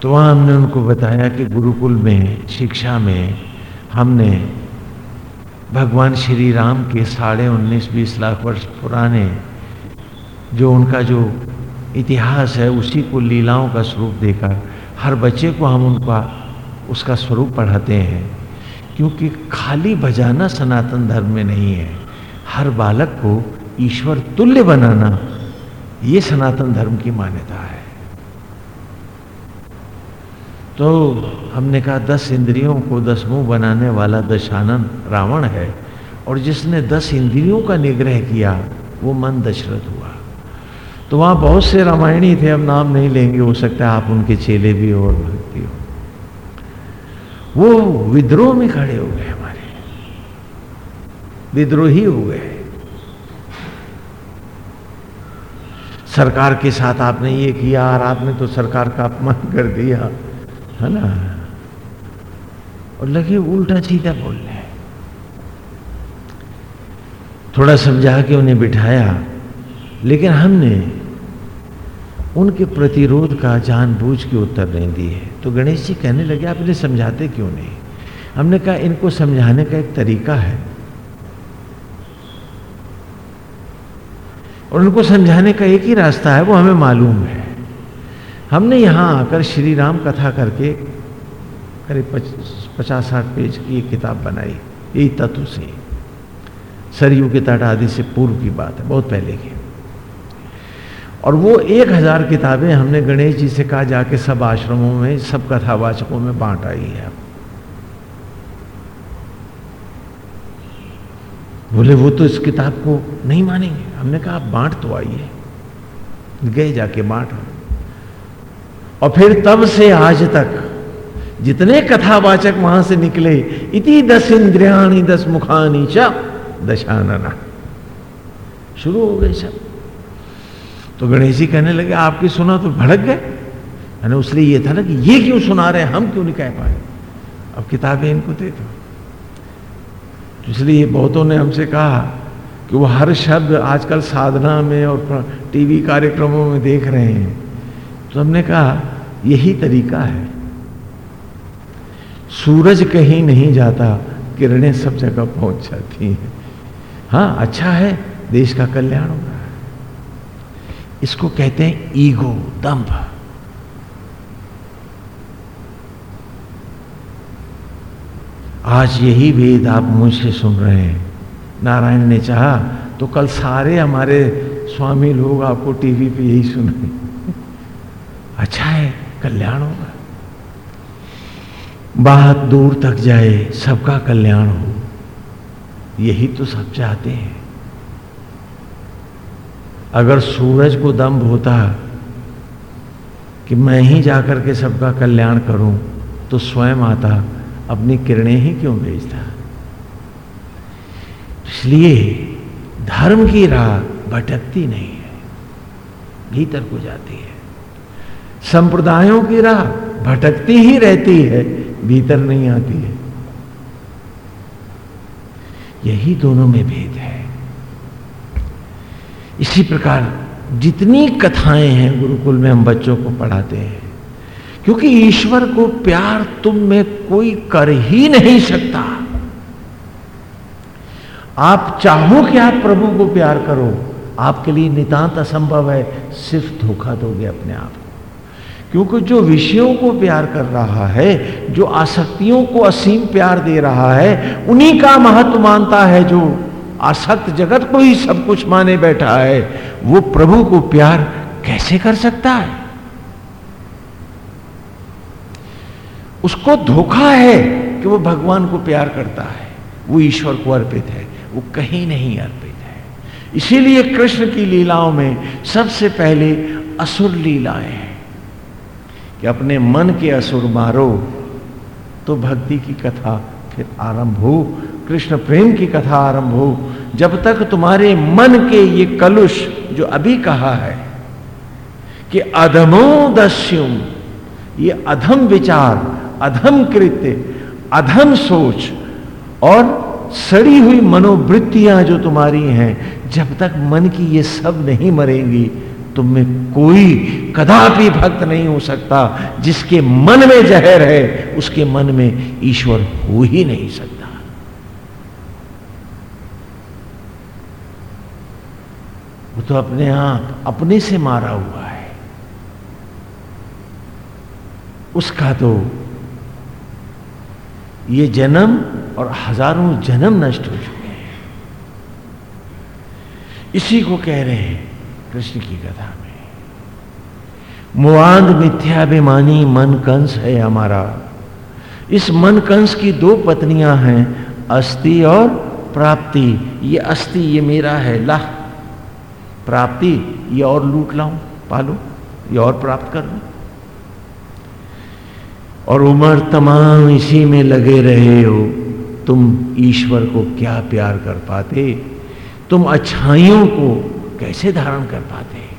तो वहाँ हमने उनको बताया कि गुरुकुल में, शिक्षा में हमने भगवान श्री राम के साढ़े उन्नीस, बीस लाख वर्ष पुराने जो उनका जो इतिहास है, उसी को लीलाओं का स्वरूप देकर हर बच्चे को हम उनका, उसका स्वरूप पढ़ाते हैं, क्योंकि खाली बजाना सनातन धर्म में नहीं है। हर बालक को ईश्वर तुल्य बनाना, ये सनातन धर्म की मान्यता है। तो हमने कहा, दस इंद्रियों को दस मुँह बनाने वाला दशानन रावण है। और जिसने दस इंद्रियों का निग्रह किया, वो मन दशरथ हुआ। तो वहाँ बहुत से रामायणी थे, अब नाम नहीं लेंगे, हो सकता है आप उनके चेले भी और भक्ति हो। वो विद्रोह में खड़े हो गए हमारे। विद्रोही हो गए। सरकार के साथ आपने ये किया, और आपने तो सरकार का अपमान कर दिया। है ना? और लगे उल्टा सीधा बोलने थोड़ा समझा के उन्हें बिठाया, लेकिन हमने उनके प्रतिरोध का जानबूझ के उत्तर नहीं दिए तो गणेश जी कहने लगे, आप इन्हें समझाते क्यों नहीं? हमने कहा, इनको समझाने का एक तरीका है। और उनको समझाने का एक ही रास्ता है, वो हमें मालूम है। हमने यहाँ आकर श्री राम कथा करके करीब पचास साठ पेज की एक किताब बनाई, यही तत्व से। सरयू के तट आदि से पूर्व की बात है, बहुत पहले की। और वो एक हज़ार किताबें हमने गणेश जी से कहा, जाके सब आश्रमों में, सब कथावाचकों में बांट आई है। बोले, वो तो इस किताब को नहीं मानेंगे। हमने कहा, आप बांट तो आइए। गए जाके बांट। और फिर तब से आज तक जितने कथावाचक वहाँ से निकले, इति दस इंद्रियाणी, दस मुखानी च दशानना। शुरू हो गए सब। तो गणेश जी कहने लगे, आपकी सुना तो भड़क गए। मैंने उसलिए ये था ना कि ये क्यों सुना रहे हम क्यों नहीं कह पाए? अब किताबें इनको दे दो। तो इसलिए बहुतों ने हमसे कहा कि वो हर शब्द आजकल साधना में और टीवी कार्यक्रमों में देख रहे हैं। तो हमने कहा, यही तरीका है। सूरज कहीं नहीं जाता, किरणें सब जगह पहुँच जाती हैं। हाँ अच्छा है, देश का कल्याण हो रहा है। इसको कहते हैं ईगो दंभ आज यही वेद आप मुझसे सुन रहे हैं। नारायण ने चाहा तो कल सारे हमारे स्वामी लोग आपको टीवी पे यही सुने अच्छा है, कल्याण होगा। बात दूर तक जाए, सबका कल्याण हो। यही तो सब चाहते हैं। अगर सूरज को दम्भ होता कि मैं ही जाकर के सबका कल्याण करूँ तो स्वयं आता अपनी किरणें ही क्यों भेजता? इसलिए धर्म की राह भटकती नहीं है, भीतर को जाती है। संप्रदायों की राह भटकती ही रहती है, भीतर नहीं आती है। यही दोनों में भेद है। इसी प्रकार जितनी कथाएँ हैं गुरुकुल में हम बच्चों को पढ़ाते हैं, क्योंकि ईश्वर को प्यार तुम में कोई कर ही नहीं सकता। आप चाहो कि आप प्रभु को प्यार करो, आपके लिए नितांत असंभव है, सिर्फ़ धोखा दोगे अपने आप को। क्योंकि जो विषयों को प्यार कर रहा है, जो आसक्तियों को असीम प्यार दे रहा है, उन्हीं का महत्व मानता है जो आसक्त जगत को ही सब कुछ माने बैठा है, वो प्रभु को प्यार कैसे कर सकता है? उसको धोखा है कि वो भगवान को प्यार करता है, वो ईश्वर को अर्पित है, वो कहीं नहीं अर्पित है। इसीलिए कृष्ण की लीलाओं में सबसे पहले असुर लीलाएँ हैं। कि अपने मन के असुर मारो तो भक्ति की कथा फिर आरंभ हो, कृष्ण प्रेम की कथा आरंभ हो। जब तक तुम्हारे मन के ये कलुष जो अभी कहा है कि अधमो दस्युम, ये अधम विचार, अधम कृत्य, अधम सोच और सड़ी हुई मनोवृत्तियाँ जो तुम्हारी हैं, जब तक मन की ये सब नहीं मरेंगी तुम में कोई कदापि भक्त नहीं हो सकता। जिसके मन में जहर है, उसके मन में ईश्वर हो ही नहीं सकता। वो तो अपने आप अपने से मारा हुआ है। उसका तो ये जन्म और हज़ारों जन्म नष्ट हो चुके हैं। इसी को कह रहे हैं कृष्ण की कथा में। मुआंद मिथ्याभिमानी मन कंस है हमारा। इस मन कंस की दो पत्नियाँ हैं, अस्थि और प्राप्ति। ये अस्थि, ये मेरा है, लाह। प्राप्ति, ये और लूट लाऊं, पालो, ये और प्राप्त कर लो। और उम्र तमाम इसी में लगे रहे हो। तुम ईश्वर को क्या प्यार कर पाते? तुम अच्छाइयों को कैसे धारण कर पाते हैं?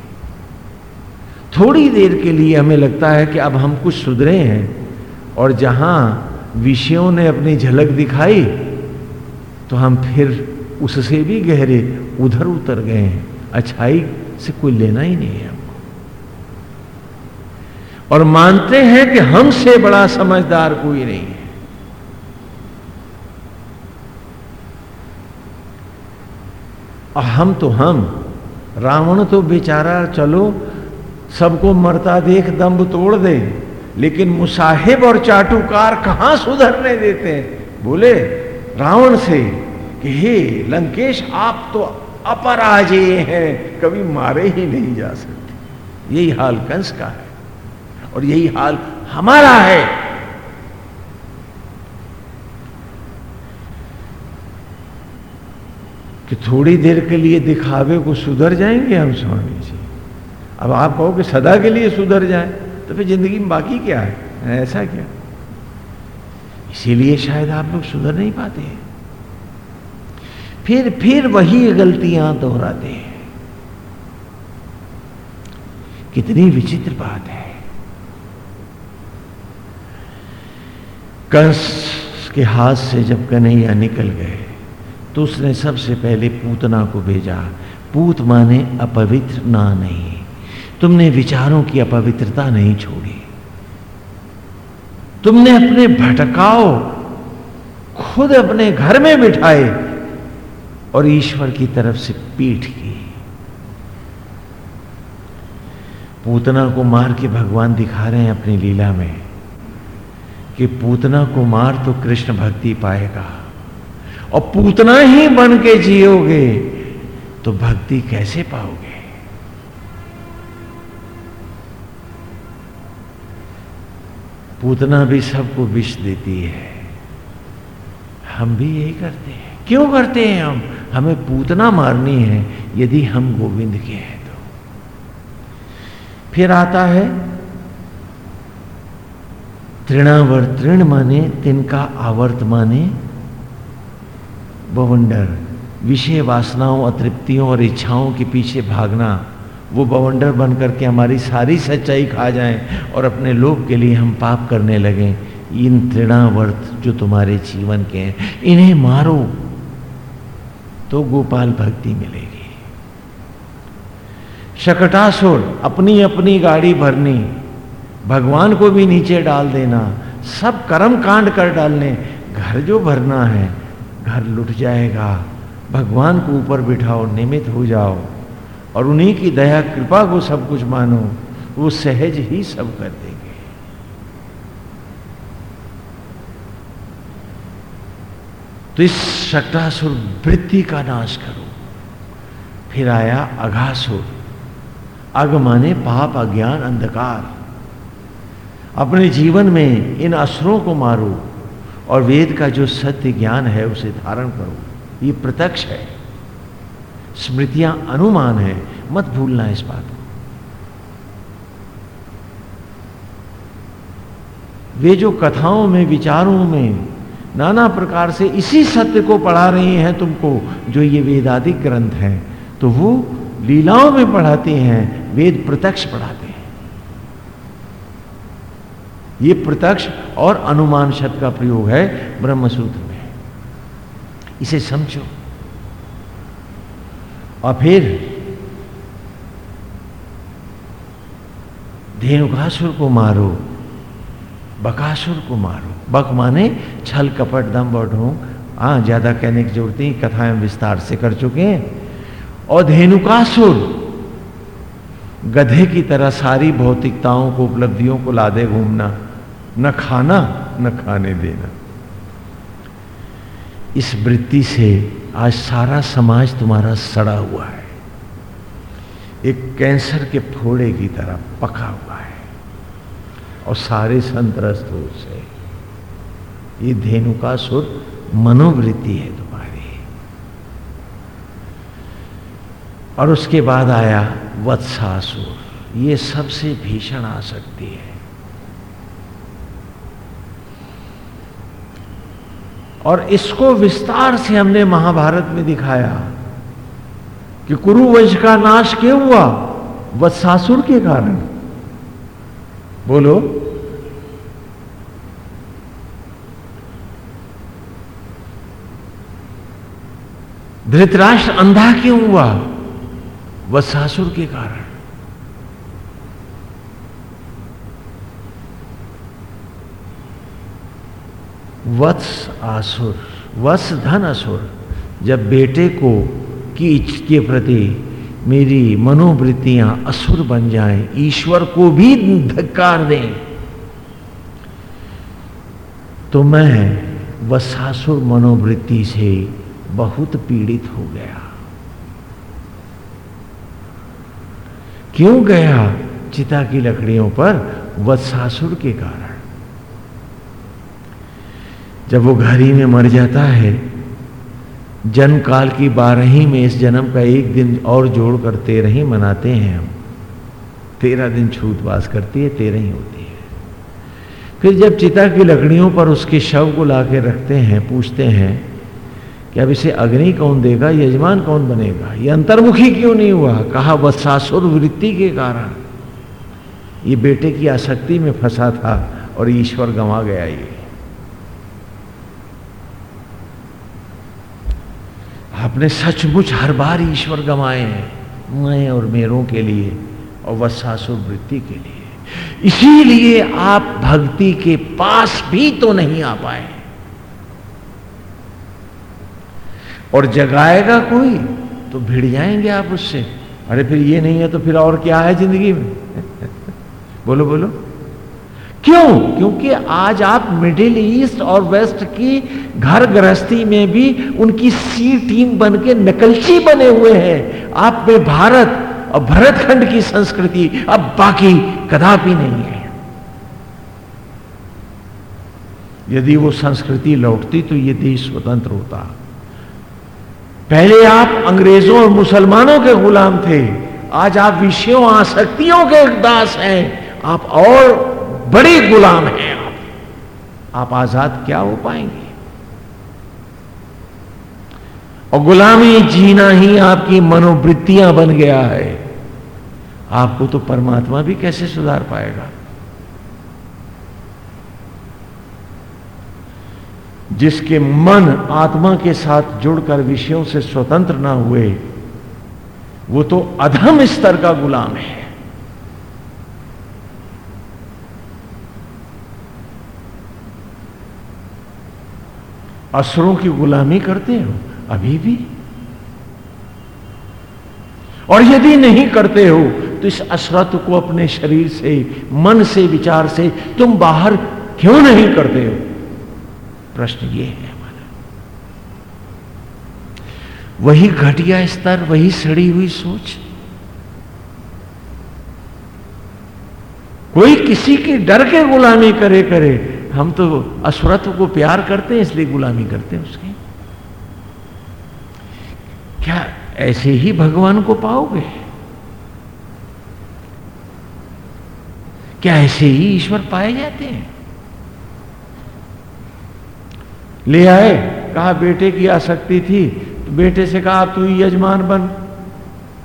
थोड़ी देर के लिए हमें लगता है कि अब हम कुछ सुधरे हैं और जहाँ विषयों ने अपनी झलक दिखाई तो हम फिर उससे भी गहरे उधर उतर गए हैं। अच्छाई से कोई लेना ही नहीं है हमको। और मानते हैं कि हमसे बड़ा समझदार कोई नहीं है। और हम तो हम रावण तो बेचारा, चलो, सबको मरता देख दम्ब तोड़ दे, लेकिन मुसाहिब और चाटुकार कहाँ सुधरने देते हैं? बोले, रावण से कि, हे लंकेश, आप तो अपराजय हैं, कभी मारे ही नहीं जा सकते। यही हाल कंस का है, और यही हाल हमारा है। कि थोड़ी देर के लिए दिखावे को सुधर जाएँगे हम स्वामी जी। अब आप कहो कि सदा के लिए सुधर जाए तो फिर ज़िंदगी में बाकी क्या है? ऐसा क्या? इसीलिए शायद आप लोग सुधर नहीं पाते हैं। फिर फिर वही गलतियाँ दोहराते हैं। कितनी विचित्र बात है। कंस के हाथ से जब कन्हैया निकल गए तो उसने सबसे पहले पूतना को भेजा। पूत माने अपवित्र ना नहीं। तुमने विचारों की अपवित्रता नहीं छोड़ी। तुमने अपने भटकाव खुद अपने घर में बिठाए और ईश्वर की तरफ़ से पीठ की। पूतना को मार के भगवान दिखा रहे हैं अपनी लीला में कि पूतना को मार तो कृष्ण भक्ति पाएगा। और पूतना ही बन के जियोगे तो भक्ति कैसे पाओगे? पूतना भी सबको विष देती है। हम भी यही करते हैं। क्यों करते हैं हम? हमें पूतना मारनी है, यदि हम गोविंद के हैं तो। फिर आता है तृणावर तृण माने, तिनका आवर्त माने बवंडर विषय वासनाओं, अतृप्तियों और इच्छाओं के पीछे भागना, वो बवंडर बन करके हमारी सारी सच्चाई खा जाए और अपने लोभ के लिए हम पाप करने लगे। इन तृणावर्त जो तुम्हारे जीवन के हैं, इन्हें मारो तो गोपाल भक्ति मिलेगी। शकटासुर अपनी अपनी गाड़ी भरनी, भगवान को भी नीचे डाल देना, सब कर्म कांड कर डालने, घर जो भरना है घर लुट जाएगा। भगवान को ऊपर बिठाओ निमित हो जाओ और उन्हीं की दया, कृपा को सब कुछ मानो, वो सहज ही सब कर देंगे। तो इस शक्तासुर वृत्ति का नाश करो। फिर आया अघासुर। अग माने पाप, अज्ञान, अंधकार। अपने जीवन में इन असुरों को मारो। और वेद का जो सत्य ज्ञान है, उसे धारण करो। ये प्रत्यक्ष है। स्मृतियाँ अनुमान है। मत भूलना इस बात को। वे जो कथाओं में, विचारों में नाना प्रकार से इसी सत्य को पढ़ा रही हैं तुमको, जो ये वेदाधिक ग्रंथ हैं तो वो लीलाओं में पढ़ाते हैं, वेद प्रत्यक्ष पढ़ाते हैं। ये प्रत्यक्ष और अनुमान शब्द का प्रयोग है ब्रह्मसूत्र में। इसे समझो। और फिर धेनुकासुर को मारो, बकासुर को मारो। बक माने छल, कपट दम और ढोंग। हाँ ज़्यादा कहने की ज़रूरत नहीं, कथाएँ विस्तार से कर चुके हैं। और धेनुकासुर गधे की तरह सारी भौतिकताओं को, उपलब्धियों को लादे घूमना। न खाना, न खाने देना। इस वृत्ति से आज सारा समाज तुम्हारा सड़ा हुआ है। एक कैंसर के फोड़े की तरह पका हुआ है। और सारे संतरस्त हो से ये धेनु का सुर मनोवृत्ति है तुम्हारी। और उसके बाद आया वत्सासुर। ये सबसे भीषण आ सकती है। और इसको विस्तार से हमने महाभारत में दिखाया कि कुरुवंश का नाश क्यों हुआ? वत्सासुर के कारण। बोलो। धृतराष्ट्र अंधा क्यों हुआ? वत्सासुर के कारण। वत्स आसुर, वत्स धन असुर। जब बेटे को की के प्रति मेरी मनोवृत्तियाँ असुर बन जाएँ, ईश्वर को भी धक्कार दें तो मैं वसासुर मनोवृत्ति से बहुत पीड़ित हो गया। क्यों गया? चिता की लकड़ियों पर वत्सासुर के कारण। जब वो घर ही में मर जाता है जन्म काल की बारही में इस जन्म का एक दिन और जोड़ कर तेरह ही मनाते हैं हम। तेरह दिन छूत छूतवास करती है, तेरह ही होती है। फिर जब चिता की लकड़ियों पर उसके शव को ला के रखते हैं, पूछते हैं कि अब इसे अग्नि कौन देगा, यजमान कौन बनेगा? ये अंतर्मुखी क्यों नहीं हुआ? कहा वत्सासुर वृत्ति के कारण। ये बेटे की आसक्ति में फंसा था और ईश्वर गंवा गया ये। आपने सचमुच हर बार ईश्वर गमाए हैं, मैं और मेरों के लिए और वत्सासुर वृत्ति के लिए। इसीलिए आप भक्ति के पास भी तो नहीं आ पाए। और जगाएगा कोई तो भिड़ जाएँगे आप उससे। अरे फिर ये नहीं है तो फिर और क्या है ज़िंदगी में? बोलो बोलो। क्यों? क्योंकि आज आप मिडिल ईस्ट और वेस्ट की घर गृहस्थी में भी उनकी सी टीम बन के नकलची बने हुए हैं। आप में भारत और भरतखंड की संस्कृति अब बाकी कदापि नहीं है। यदि वो संस्कृति लौटती तो ये देश स्वतंत्र होता। पहले आप अंग्रेज़ों और मुसलमानों के गुलाम थे। आज आप विषयों, आसक्तियों के दास हैं। आप और बड़े गुलाम हैं आप। आप आज़ाद क्या हो पाएँगे? और गुलामी जीना ही आपकी मनोवृत्तियाँ बन गया है। आपको तो परमात्मा भी कैसे सुधार पाएगा? जिसके मन आत्मा के साथ जुड़कर विषयों से स्वतंत्र ना हुए, वो तो अधम स्तर का गुलाम है। असुरों की गुलामी करते हो, अभी भी। और यदि नहीं करते हो तो इस असरत को अपने शरीर से, मन से, विचार से तुम बाहर क्यों नहीं करते हो? प्रश्न ये है हमारा। वही घटिया स्तर, वही सड़ी हुई सोच। कोई किसी की डर के गुलामी करे करे हम तो असुरत्व को प्यार करते हैं, इसलिए गुलामी करते हैं उसकी। क्या ऐसे ही भगवान को पाओगे? क्या ऐसे ही ईश्वर पाए जाते हैं? ले आए, कहा बेटे की आसक्ति थी तो बेटे से कहा तू यजमान बन,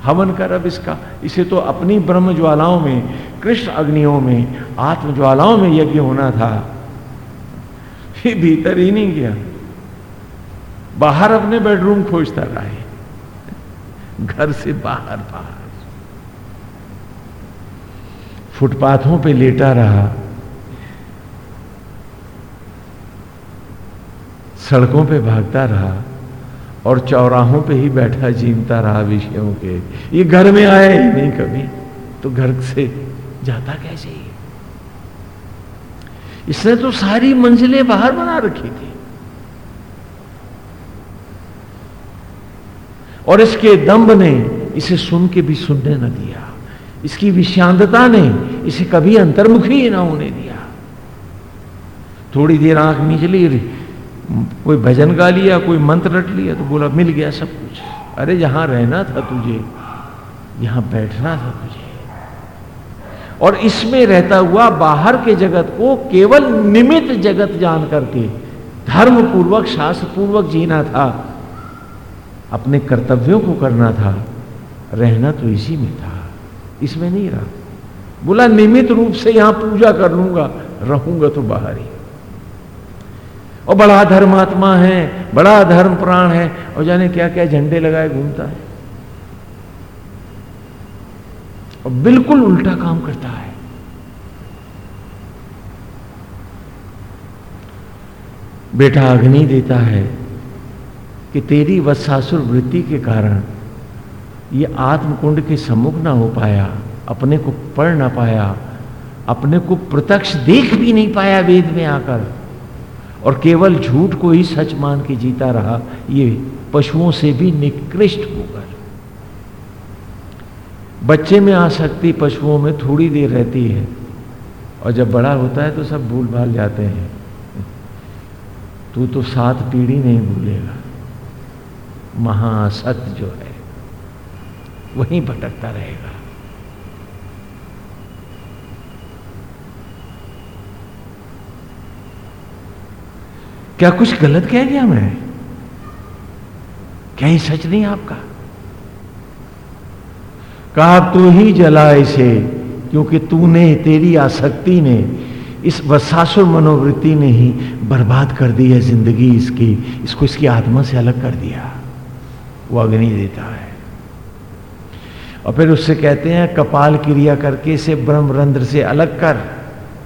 हवन कर अब इसका। इसे तो अपनी ब्रह्म ज्वालाओं में, कृष्ण अग्नियों में आत्म ज्वालाओं में यज्ञ होना था। ये भीतर ही नहीं गया। बाहर अपने बेडरूम खोजता रहा है। घर से बाहर बाहर। फुटपाथों पे लेटा रहा। सड़कों पे भागता रहा और चौराहों पे ही बैठा जीमता रहा विषयों के। ये घर में आया ही नहीं कभी। तो घर से जाता कैसे? ही इसने तो सारी मंजिलें बाहर बना रखी थी। और इसके दम्ब ने इसे सुन के भी सुनने न दिया। इसकी विषांतता ने इसे कभी अंतर्मुखी ही ना होने दिया। थोड़ी देर आँख नीचली कोई भजन गा लिया, कोई मंत्र रट लिया तो बोला, मिल गया सब कुछ। अरे यहाँ रहना था तुझे, यहाँ बैठना था तुझे। और इसमें रहता हुआ बाहर के जगत को केवल निमित जगत जान करके धर्म पूर्वक शास्त्र पूर्वक जीना था। अपने कर्तव्यों को करना था। रहना तो इसी में था। इसमें नहीं रहा। बोला निमित रूप से यहाँ पूजा कर लूँगा, रहूँगा तो बाहर ही। और बड़ा धर्मात्मा है, बड़ा धर्म प्राण है, और जाने क्या क्या झंडे लगाए घूमता है। और बिल्कुल उल्टा काम करता है। बेटा अग्नि देता है कि तेरी वत्सासुर वृत्ति के कारण ये आत्मकुंड के सम्मुख ना हो पाया, अपने को पढ़ ना पाया, अपने को प्रत्यक्ष देख भी नहीं पाया वेद में आकर। और केवल झूठ को ही सच मान के जीता रहा, ये पशुओं से भी निकृष्ट होकर बच्चे में आसक्ति पशुओं में थोड़ी देर रहती है और जब बड़ा होता है तो सब भूल भाल जाते हैं। तू तो सात पीढ़ी नहीं भूलेगा। महासत जो है, वहीं भटकता रहेगा। क्या कुछ गलत कह गया मैं? क्या ये सच नहीं आपका? कहा, तू ही जला इसे, क्योंकि तूने, तेरी आसक्ति ने इस वसासुर मनोवृत्ति ने ही बर्बाद कर दी है ज़िंदगी इसकी। इसको इसकी आत्मा से अलग कर दिया। वो अग्नि देता है। और फिर उससे कहते हैं, कपाल क्रिया करके इसे ब्रह्मरंध्र से अलग कर।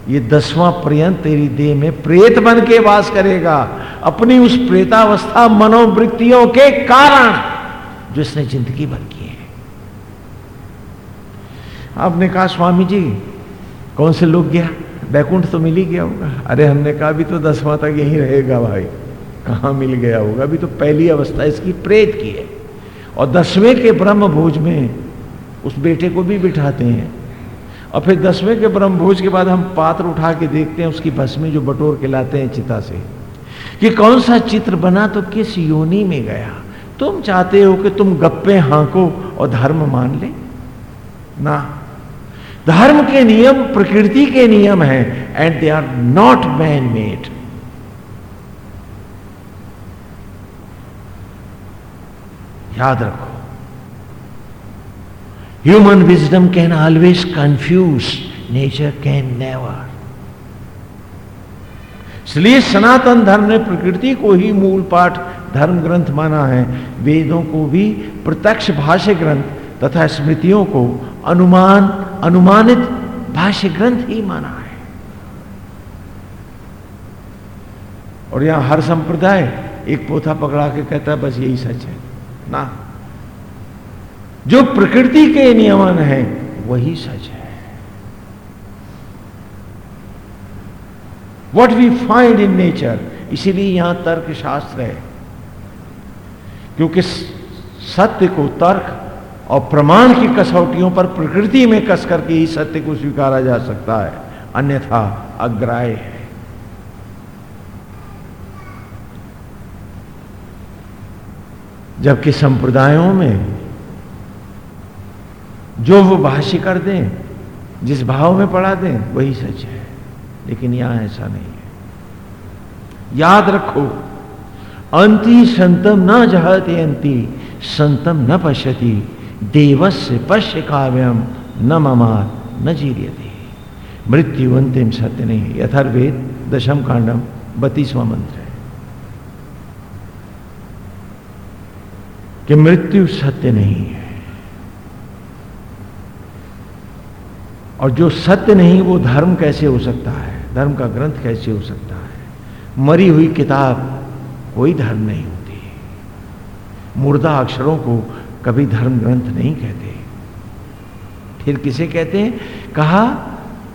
ये दसवां पर्यंत तेरी देह में प्रेत बन के वास करेगा। अपनी उस प्रेतावस्था, मनोवृत्तियों के कारण, जो इसने ज़िंदगी भर की आपने कहा, स्वामी जी, कौन से लोग गया? बैकुंठ तो मिल ही गया होगा। अरे, हमने कहा भी तो दसवां तक यही रहेगा भाई। कहाँ मिल गया होगा? अभी तो पहली अवस्था इसकी प्रेत की है। और दसवें के ब्रह्म भोज में उस बेटे को भी बिठाते हैं। और फिर दसवें के ब्रह्म भोज के बाद हम पात्र उठा के देखते हैं उसकी भस्मी जो बटोर के लाते हैं चिता से कि कौन सा चित्र बना तो किस योनि में गया? तुम चाहते हो कि तुम गप्पे हांको और धर्म मान ले? ना धर्म के नियम, प्रकृति के नियम हैं and they are not man made याद रखो human wisdom can always confuse nature can never इसलिए सनातन धर्म ने प्रकृति को ही मूल पाठ, धर्म ग्रंथ माना है। वेदों को भी प्रत्यक्ष भाष्य ग्रंथ तथा स्मृतियों को अनुमान अनुमानित भाष्य ग्रंथ ही माना है। और यहाँ हर संप्रदाय एक पोथा पकड़ा के कहता है, बस यही सच है। ना। जो प्रकृति के नियमन है, वही सच है। What we find in nature इसीलिए यहाँ तर्क शास्त्र है। क्योंकि सत्य को तर्क और प्रमाण की कसौटियों पर प्रकृति में कस करके ही सत्य को स्वीकारा जा सकता है। अन्यथा अग्राह्य है। जबकि संप्रदायों में जो वो भाष्य कर दें, जिस भाव में पढ़ा दें, वही सच है। लेकिन यहाँ ऐसा नहीं है। याद रखो, अंति संतम न जहते, अंति संतम न पश्यति। देवस्य पश्य काव्यम न ममार न जीरियते मृत्यु अंतिम सत्य नहीं यथर्वेद दशम कांडम बत्तीसवां मंत्र है कि मृत्यु सत्य नहीं है। और जो सत्य नहीं, वो धर्म कैसे हो सकता है? धर्म का ग्रंथ कैसे हो सकता है? मरी हुई किताब कोई धर्म नहीं होती। मुर्दा अक्षरों को कभी धर्म ग्रंथ नहीं कहते। फिर किसे कहते हैं? कहा,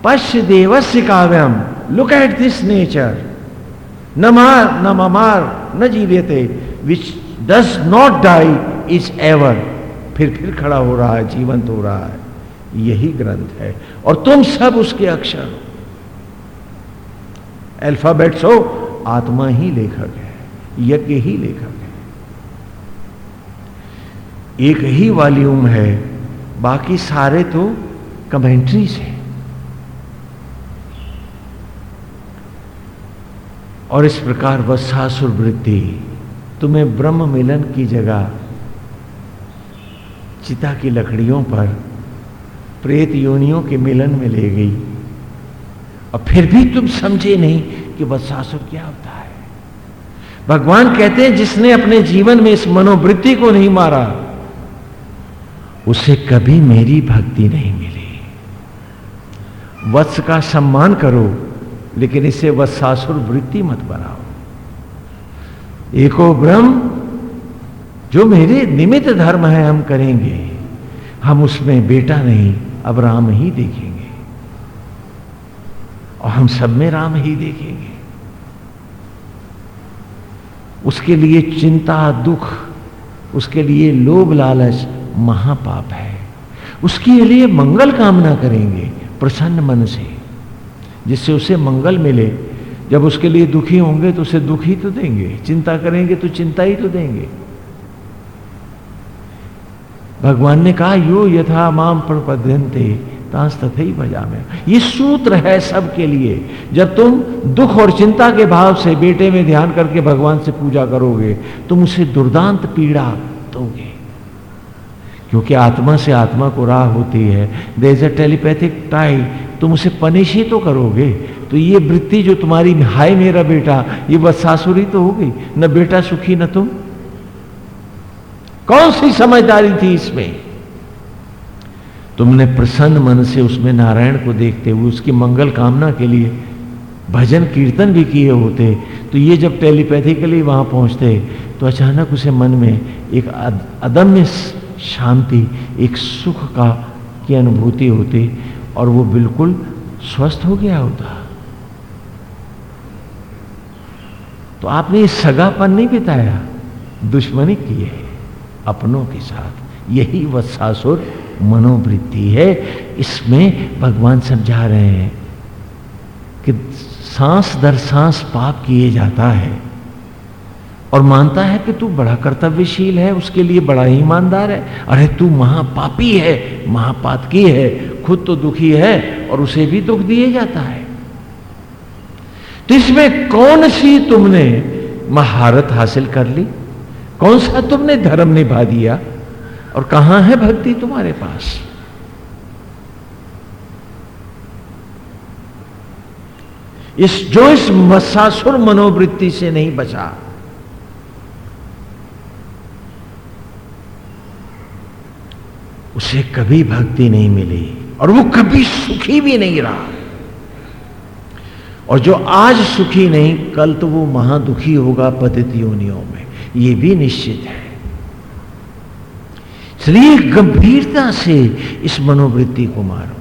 पश्य देवस्य काव्यम। लुक एट दिस नेचर न मार, न ममार, न जीवियते। Which does not die is ever फिर फिर खड़ा हो रहा है, जीवंत हो रहा है। यही ग्रंथ है। और तुम सब उसके अक्षर हो। अल्फाबेट्स हो, आत्मा ही लेखक है, यज्ञ ही लेखक है। एक ही वॉल्यूम है, बाकी सारे तो कमेंट्रीज है। और इस प्रकार वत्सासुर वृत्ति तुम्हें ब्रह्म मिलन की जगह, चिता की लकड़ियों पर प्रेत योनियों के मिलन में ले गई। और फिर भी तुम समझे नहीं कि वत्सासुर क्या होता है। भगवान कहते हैं, जिसने अपने जीवन में इस मनोवृत्ति को नहीं मारा उसे कभी मेरी भक्ति नहीं मिली। वत्स का सम्मान करो, लेकिन इसे वत्सासुर वृत्ति मत बनाओ। एको ब्रह्म, जो मेरे निमित्त धर्म है, हम करेंगे। हम उसमें बेटा नहीं, अब राम ही देखेंगे। और हम सब में राम ही देखेंगे। उसके लिए चिंता, दुख, उसके लिए लोभ लालच महापाप है। उसके लिए मंगल कामना करेंगे, प्रसन्न मन से। जिससे उसे मंगल मिले, जब उसके लिए दुखी होंगे तो उसे दुख ही तो देंगे, चिंता करेंगे तो चिंता ही तो देंगे। भगवान ने कहा, यो यथा माम प्रपद्यंते तांस तथे बजा में ये सूत्र है सबके लिए। जब तुम दुख और चिंता के भाव से बेटे में ध्यान करके भगवान से पूजा करोगे, तुम उसे दुर्दांत पीड़ा दोगे। क्योंकि आत्मा से आत्मा को राह होती है। They is a telepathic tie तुम उसे पनिश ही तो करोगे। तो ये वृत्ति जो तुम्हारी, हाय मेरा बेटा, ये बस सासुरी तो हो गई। न बेटा सुखी, न तुम। कौन सी समझदारी थी इसमें? तुमने प्रसन्न मन से उसमें नारायण को देखते हुए उसकी मंगल कामना के लिए भजन, कीर्तन भी किए होते। तो ये जब टेलीपैथिकली वहाँ पहुँचते तो अचानक उसे मन में एक अदम्य शांति, एक सुख का की अनुभूति होती और वो बिल्कुल स्वस्थ हो गया होता। तो आपने ये सगापन नहीं बिताया, दुश्मनी की है, अपनों के साथ। यही वत्सासुर मनोवृत्ति है, इसमें भगवान समझा रहे हैं कि सांस दर सांस पाप किए जाता है। और मानता है कि तू बड़ा कर्तव्यशील है, उसके लिए बड़ा ही ईमानदार है। अरे, तू महापापी है महापात की है, खुद तो दुखी है और उसे भी दुख दिए जाता है। तो इसमें कौन सी तुमने महारत हासिल कर ली? कौन सा तुमने धर्म निभा दिया? और कहाँ है भक्ति तुम्हारे पास? इस, जो इस मसासुर मनोवृत्ति से नहीं बचा उसे कभी भक्ति नहीं मिली और वो कभी सुखी भी नहीं रहा। और जो आज सुखी नहीं, कल तो वो महादुखी होगा पतित योनियों में। ये भी निश्चित है। इसलिए गंभीरता से इस मनोवृत्ति को मारो।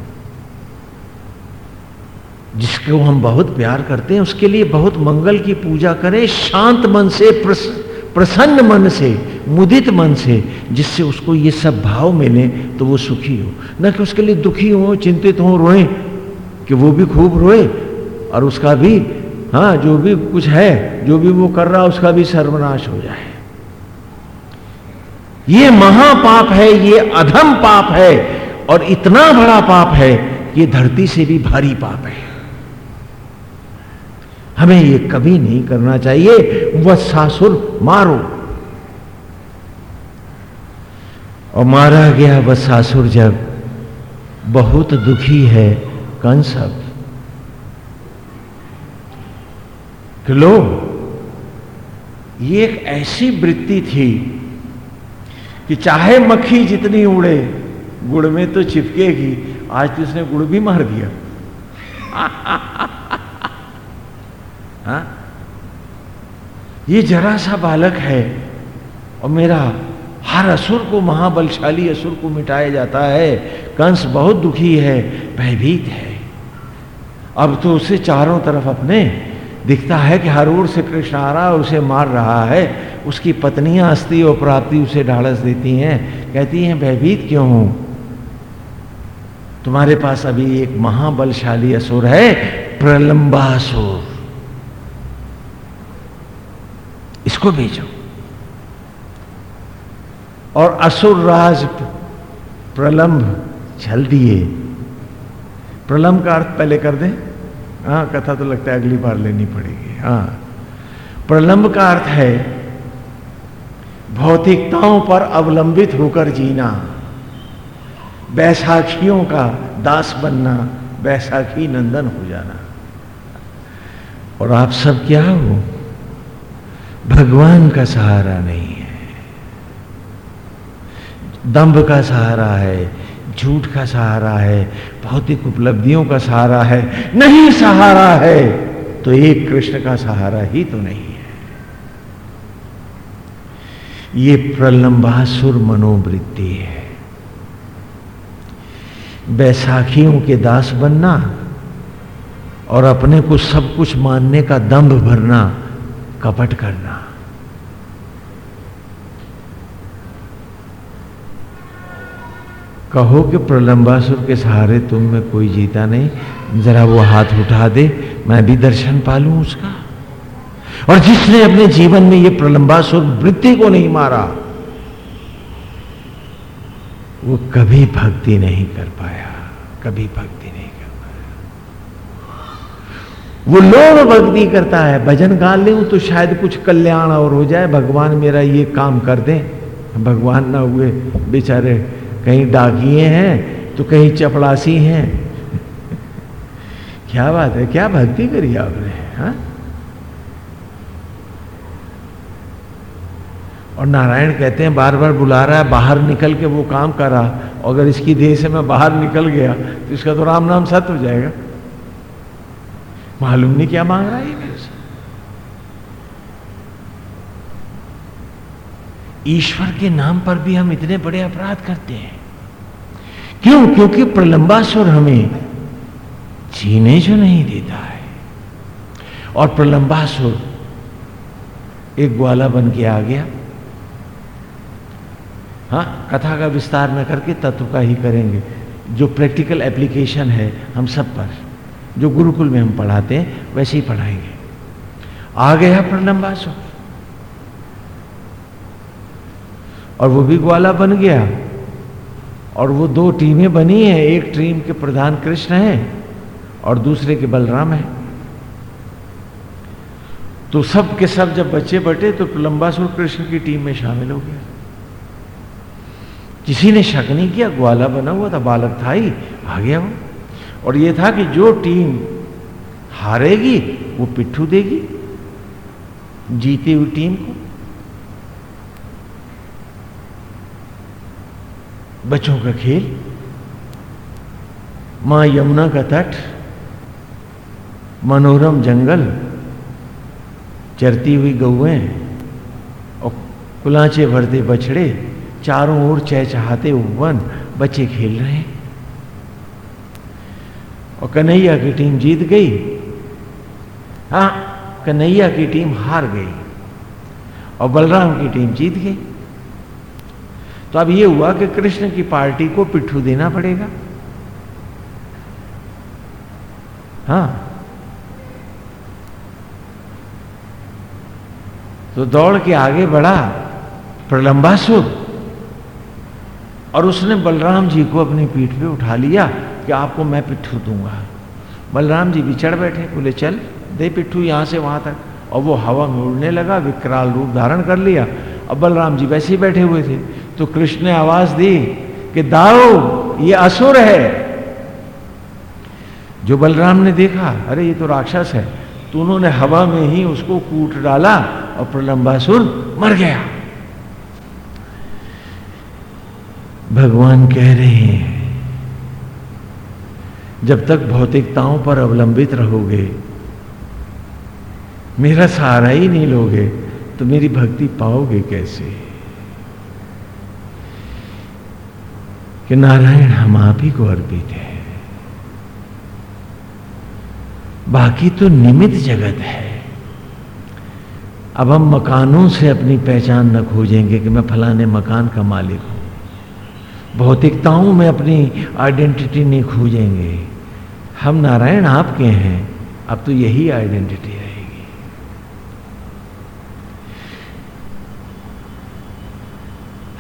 जिसको हम बहुत प्यार करते हैं, उसके लिए बहुत मंगल की पूजा करें, शांत मन से प्रसन्न। मन से, मुदित मन से, जिससे उसको ये सब भाव मिले तो वो सुखी हो। न कि उसके लिए दुखी हो, चिंतित हो, रोए, कि वो भी खूब रोए, और उसका भी हाँ जो भी कुछ है, जो भी वो कर रहा, उसका भी सर्वनाश हो जाए। ये महापाप है, ये अधम पाप है, और इतना बड़ा पाप है, ये धरती से भी भारी पाप है। हमें ये कभी नहीं करना चाहिए। वह सासुर मारो। और मारा गया वह सासुर जब बहुत दुखी है कंस अब। लो, ये एक ऐसी वृत्ति थी कि चाहे मक्खी जितनी उड़े, गुड़ में तो चिपकेगी। आज तो उसने गुड़ भी मार दिया। हा? ये जरा सा बालक है और मेरा हर असुर को, महाबलशाली असुर को मिटाया जाता है। कंस बहुत दुखी है, भयभीत है। अब तो उसे चारों तरफ़ अपने दिखता है कि हर ओर से कृष्ण आ रहा है उसे मार रहा है। उसकी पत्नियाँ अस्थि और प्राप्ति उसे ढाड़स देती हैं। कहती हैं, भयभीत क्यों हूँ? तुम्हारे पास अभी एक महाबलशाली असुर है प्रलंबासुर इसको भेजो। और असुर राज प्रलंब छल दिए। प्रलंब का अर्थ पहले कर दें। हाँ कथा तो लगता है अगली बार लेनी पड़ेगी। हाँ। प्रलंब का अर्थ है भौतिकताओं पर अवलंबित होकर जीना। बैसाखियों का दास बनना, बैसाखी नंदन हो जाना। और आप सब क्या हो? भगवान का सहारा नहीं है। दंभ का सहारा है, झूठ का सहारा है, भौतिक उपलब्धियों का सहारा है, नहीं सहारा है तो एक कृष्ण का सहारा ही तो नहीं है। ये प्रलंबासुर मनोवृत्ति है। बैसाखियों के दास बनना और अपने को सब कुछ मानने का दंभ भरना कपट करना। कहो कि प्रलंबासुर के सहारे तुम में कोई जीता नहीं। जरा वो हाथ उठा दे, मैं भी दर्शन पालू उसका। और जिसने अपने जीवन में ये प्रलंबासुर वृत्ति को नहीं मारा, वो कभी भक्ति नहीं कर पाया, कभी भक्ति नहीं कर पाया वो लोग भक्ति करता है। भजन गा ले तो शायद कुछ कल्याण और हो जाए। भगवान मेरा ये काम कर दे। भगवान ना हुए, बेचारे कहीं डाकिए हैं तो कहीं चपड़ासी हैं। क्या बात है, क्या भक्ति करी आपने, हा? और नारायण कहते हैं बार बार बुला रहा है, बाहर निकल के वो काम कर। अगर इसकी देह से मैं बाहर निकल गया तो इसका तो राम नाम सत्य हो जाएगा। मालूम नहीं क्या मांग रहा है मेरे से? ईश्वर के नाम पर भी हम इतने बड़े अपराध करते हैं। क्यों? क्योंकि प्रलंबासुर हमें जीने जो नहीं देता है। और प्रलंबासुर एक ग्वाला बन के आ गया। हाँ कथा का विस्तार न करके तत्व का ही करेंगे। जो प्रैक्टिकल एप्लीकेशन है, हम सब पर। जो गुरुकुल में हम पढ़ाते हैं, वैसे ही पढ़ाएँगे। आ गया प्रलंबासुर और वो भी ग्वाला बन गया। और वो दो टीमें बनी है, एक टीम के प्रधान कृष्ण हैं, और दूसरे के बलराम हैं। तो सब के सब जब बच्चे बटे तो लंबासुर कृष्ण की टीम में शामिल हो गया। किसी ने शक नहीं किया, ग्वाला बना हुआ था, बालक था ही, आ गया वो। और ये था कि जो टीम हारेगी, वो पिट्ठू देगी, जीती हुई टीम को। बच्चों का खेल, माँ यमुना का तट, मनोरम जंगल, चरती हुई गौएँ और कुलाचे भरते बछड़े, चारों ओर चहचहाते वन, बच्चे खेल रहे हैं। और कन्हैया की टीम जीत गई। हाँ कन्हैया की टीम हार गई और बलराम की टीम जीत गई। तो अब यह हुआ कि कृष्ण की पार्टी को पिट्ठू देना पड़ेगा। हाँ। तो दौड़ के आगे बढ़ा प्रलंबासुर और उसने बलराम जी को अपनी पीठ पे उठा लिया। कि आपको मैं पिट्ठू दूँगा। बलराम जी भी चढ़ बैठे, बोले, चल, दे पिट्ठू यहाँ से वहाँ तक। और वो हवा में उड़ने लगा, विकराल रूप धारण कर लिया। अब बलराम जी वैसे ही बैठे हुए थे। तो कृष्ण ने आवाज़ दी कि दाओ ये असुर है। जो बलराम ने देखा, अरे, ये तो राक्षस है। तो उन्होंने हवा में ही उसको कूट डाला और प्रलंबासुर मर गया। भगवान कह रहे हैं जब तक भौतिकताओं पर अवलंबित रहोगे। मेरा सहारा ही नहीं लोगे तो मेरी भक्ति पाओगे कैसे? कि नारायण हम आप ही को अर्पित है। बाकी तो निमित जगत है। अब हम मकानों से अपनी पहचान न खोजेंगे कि मैं फलाने मकान का मालिक हूँ। भौतिकताओं में अपनी आइडेंटिटी नहीं खोजेंगे। हम नारायण आपके हैं, अब तो यही आइडेंटिटी रहेगी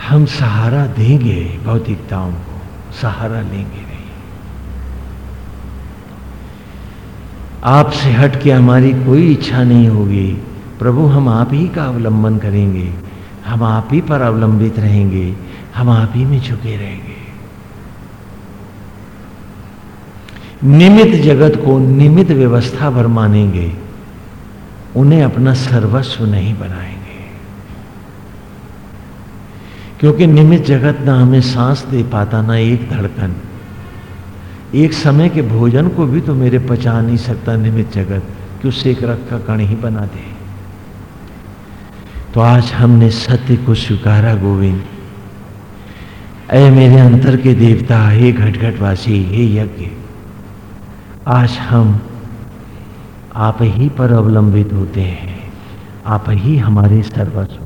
हम सहारा देंगे भौतिकताओं को, सहारा लेंगे नहीं। आपसे हट के हमारी कोई इच्छा नहीं होगी। प्रभु, हम आप ही का अवलंबन करेंगे। हम आप ही पर अवलंबित रहेंगे। हम आप ही में झुके रहेंगे। निमित जगत को निमित व्यवस्था भर मानेंगे, उन्हें अपना सर्वस्व नहीं बनाएँगे। क्योंकि निमित जगत ना हमें सांस दे पाता, ना एक धड़कन। एक समय के भोजन को भी तो मेरे पचा नहीं सकता निमित जगत, कि उससे एक रख का कण ही बना दे। तो आज हमने सत्य को स्वीकारा, गोविंद। अय मेरे अंतर के देवता, हे घटघटवासी, हे यज्ञ। आज हम आप ही पर अवलंबित होते हैं। आप ही हमारे सर्वस्व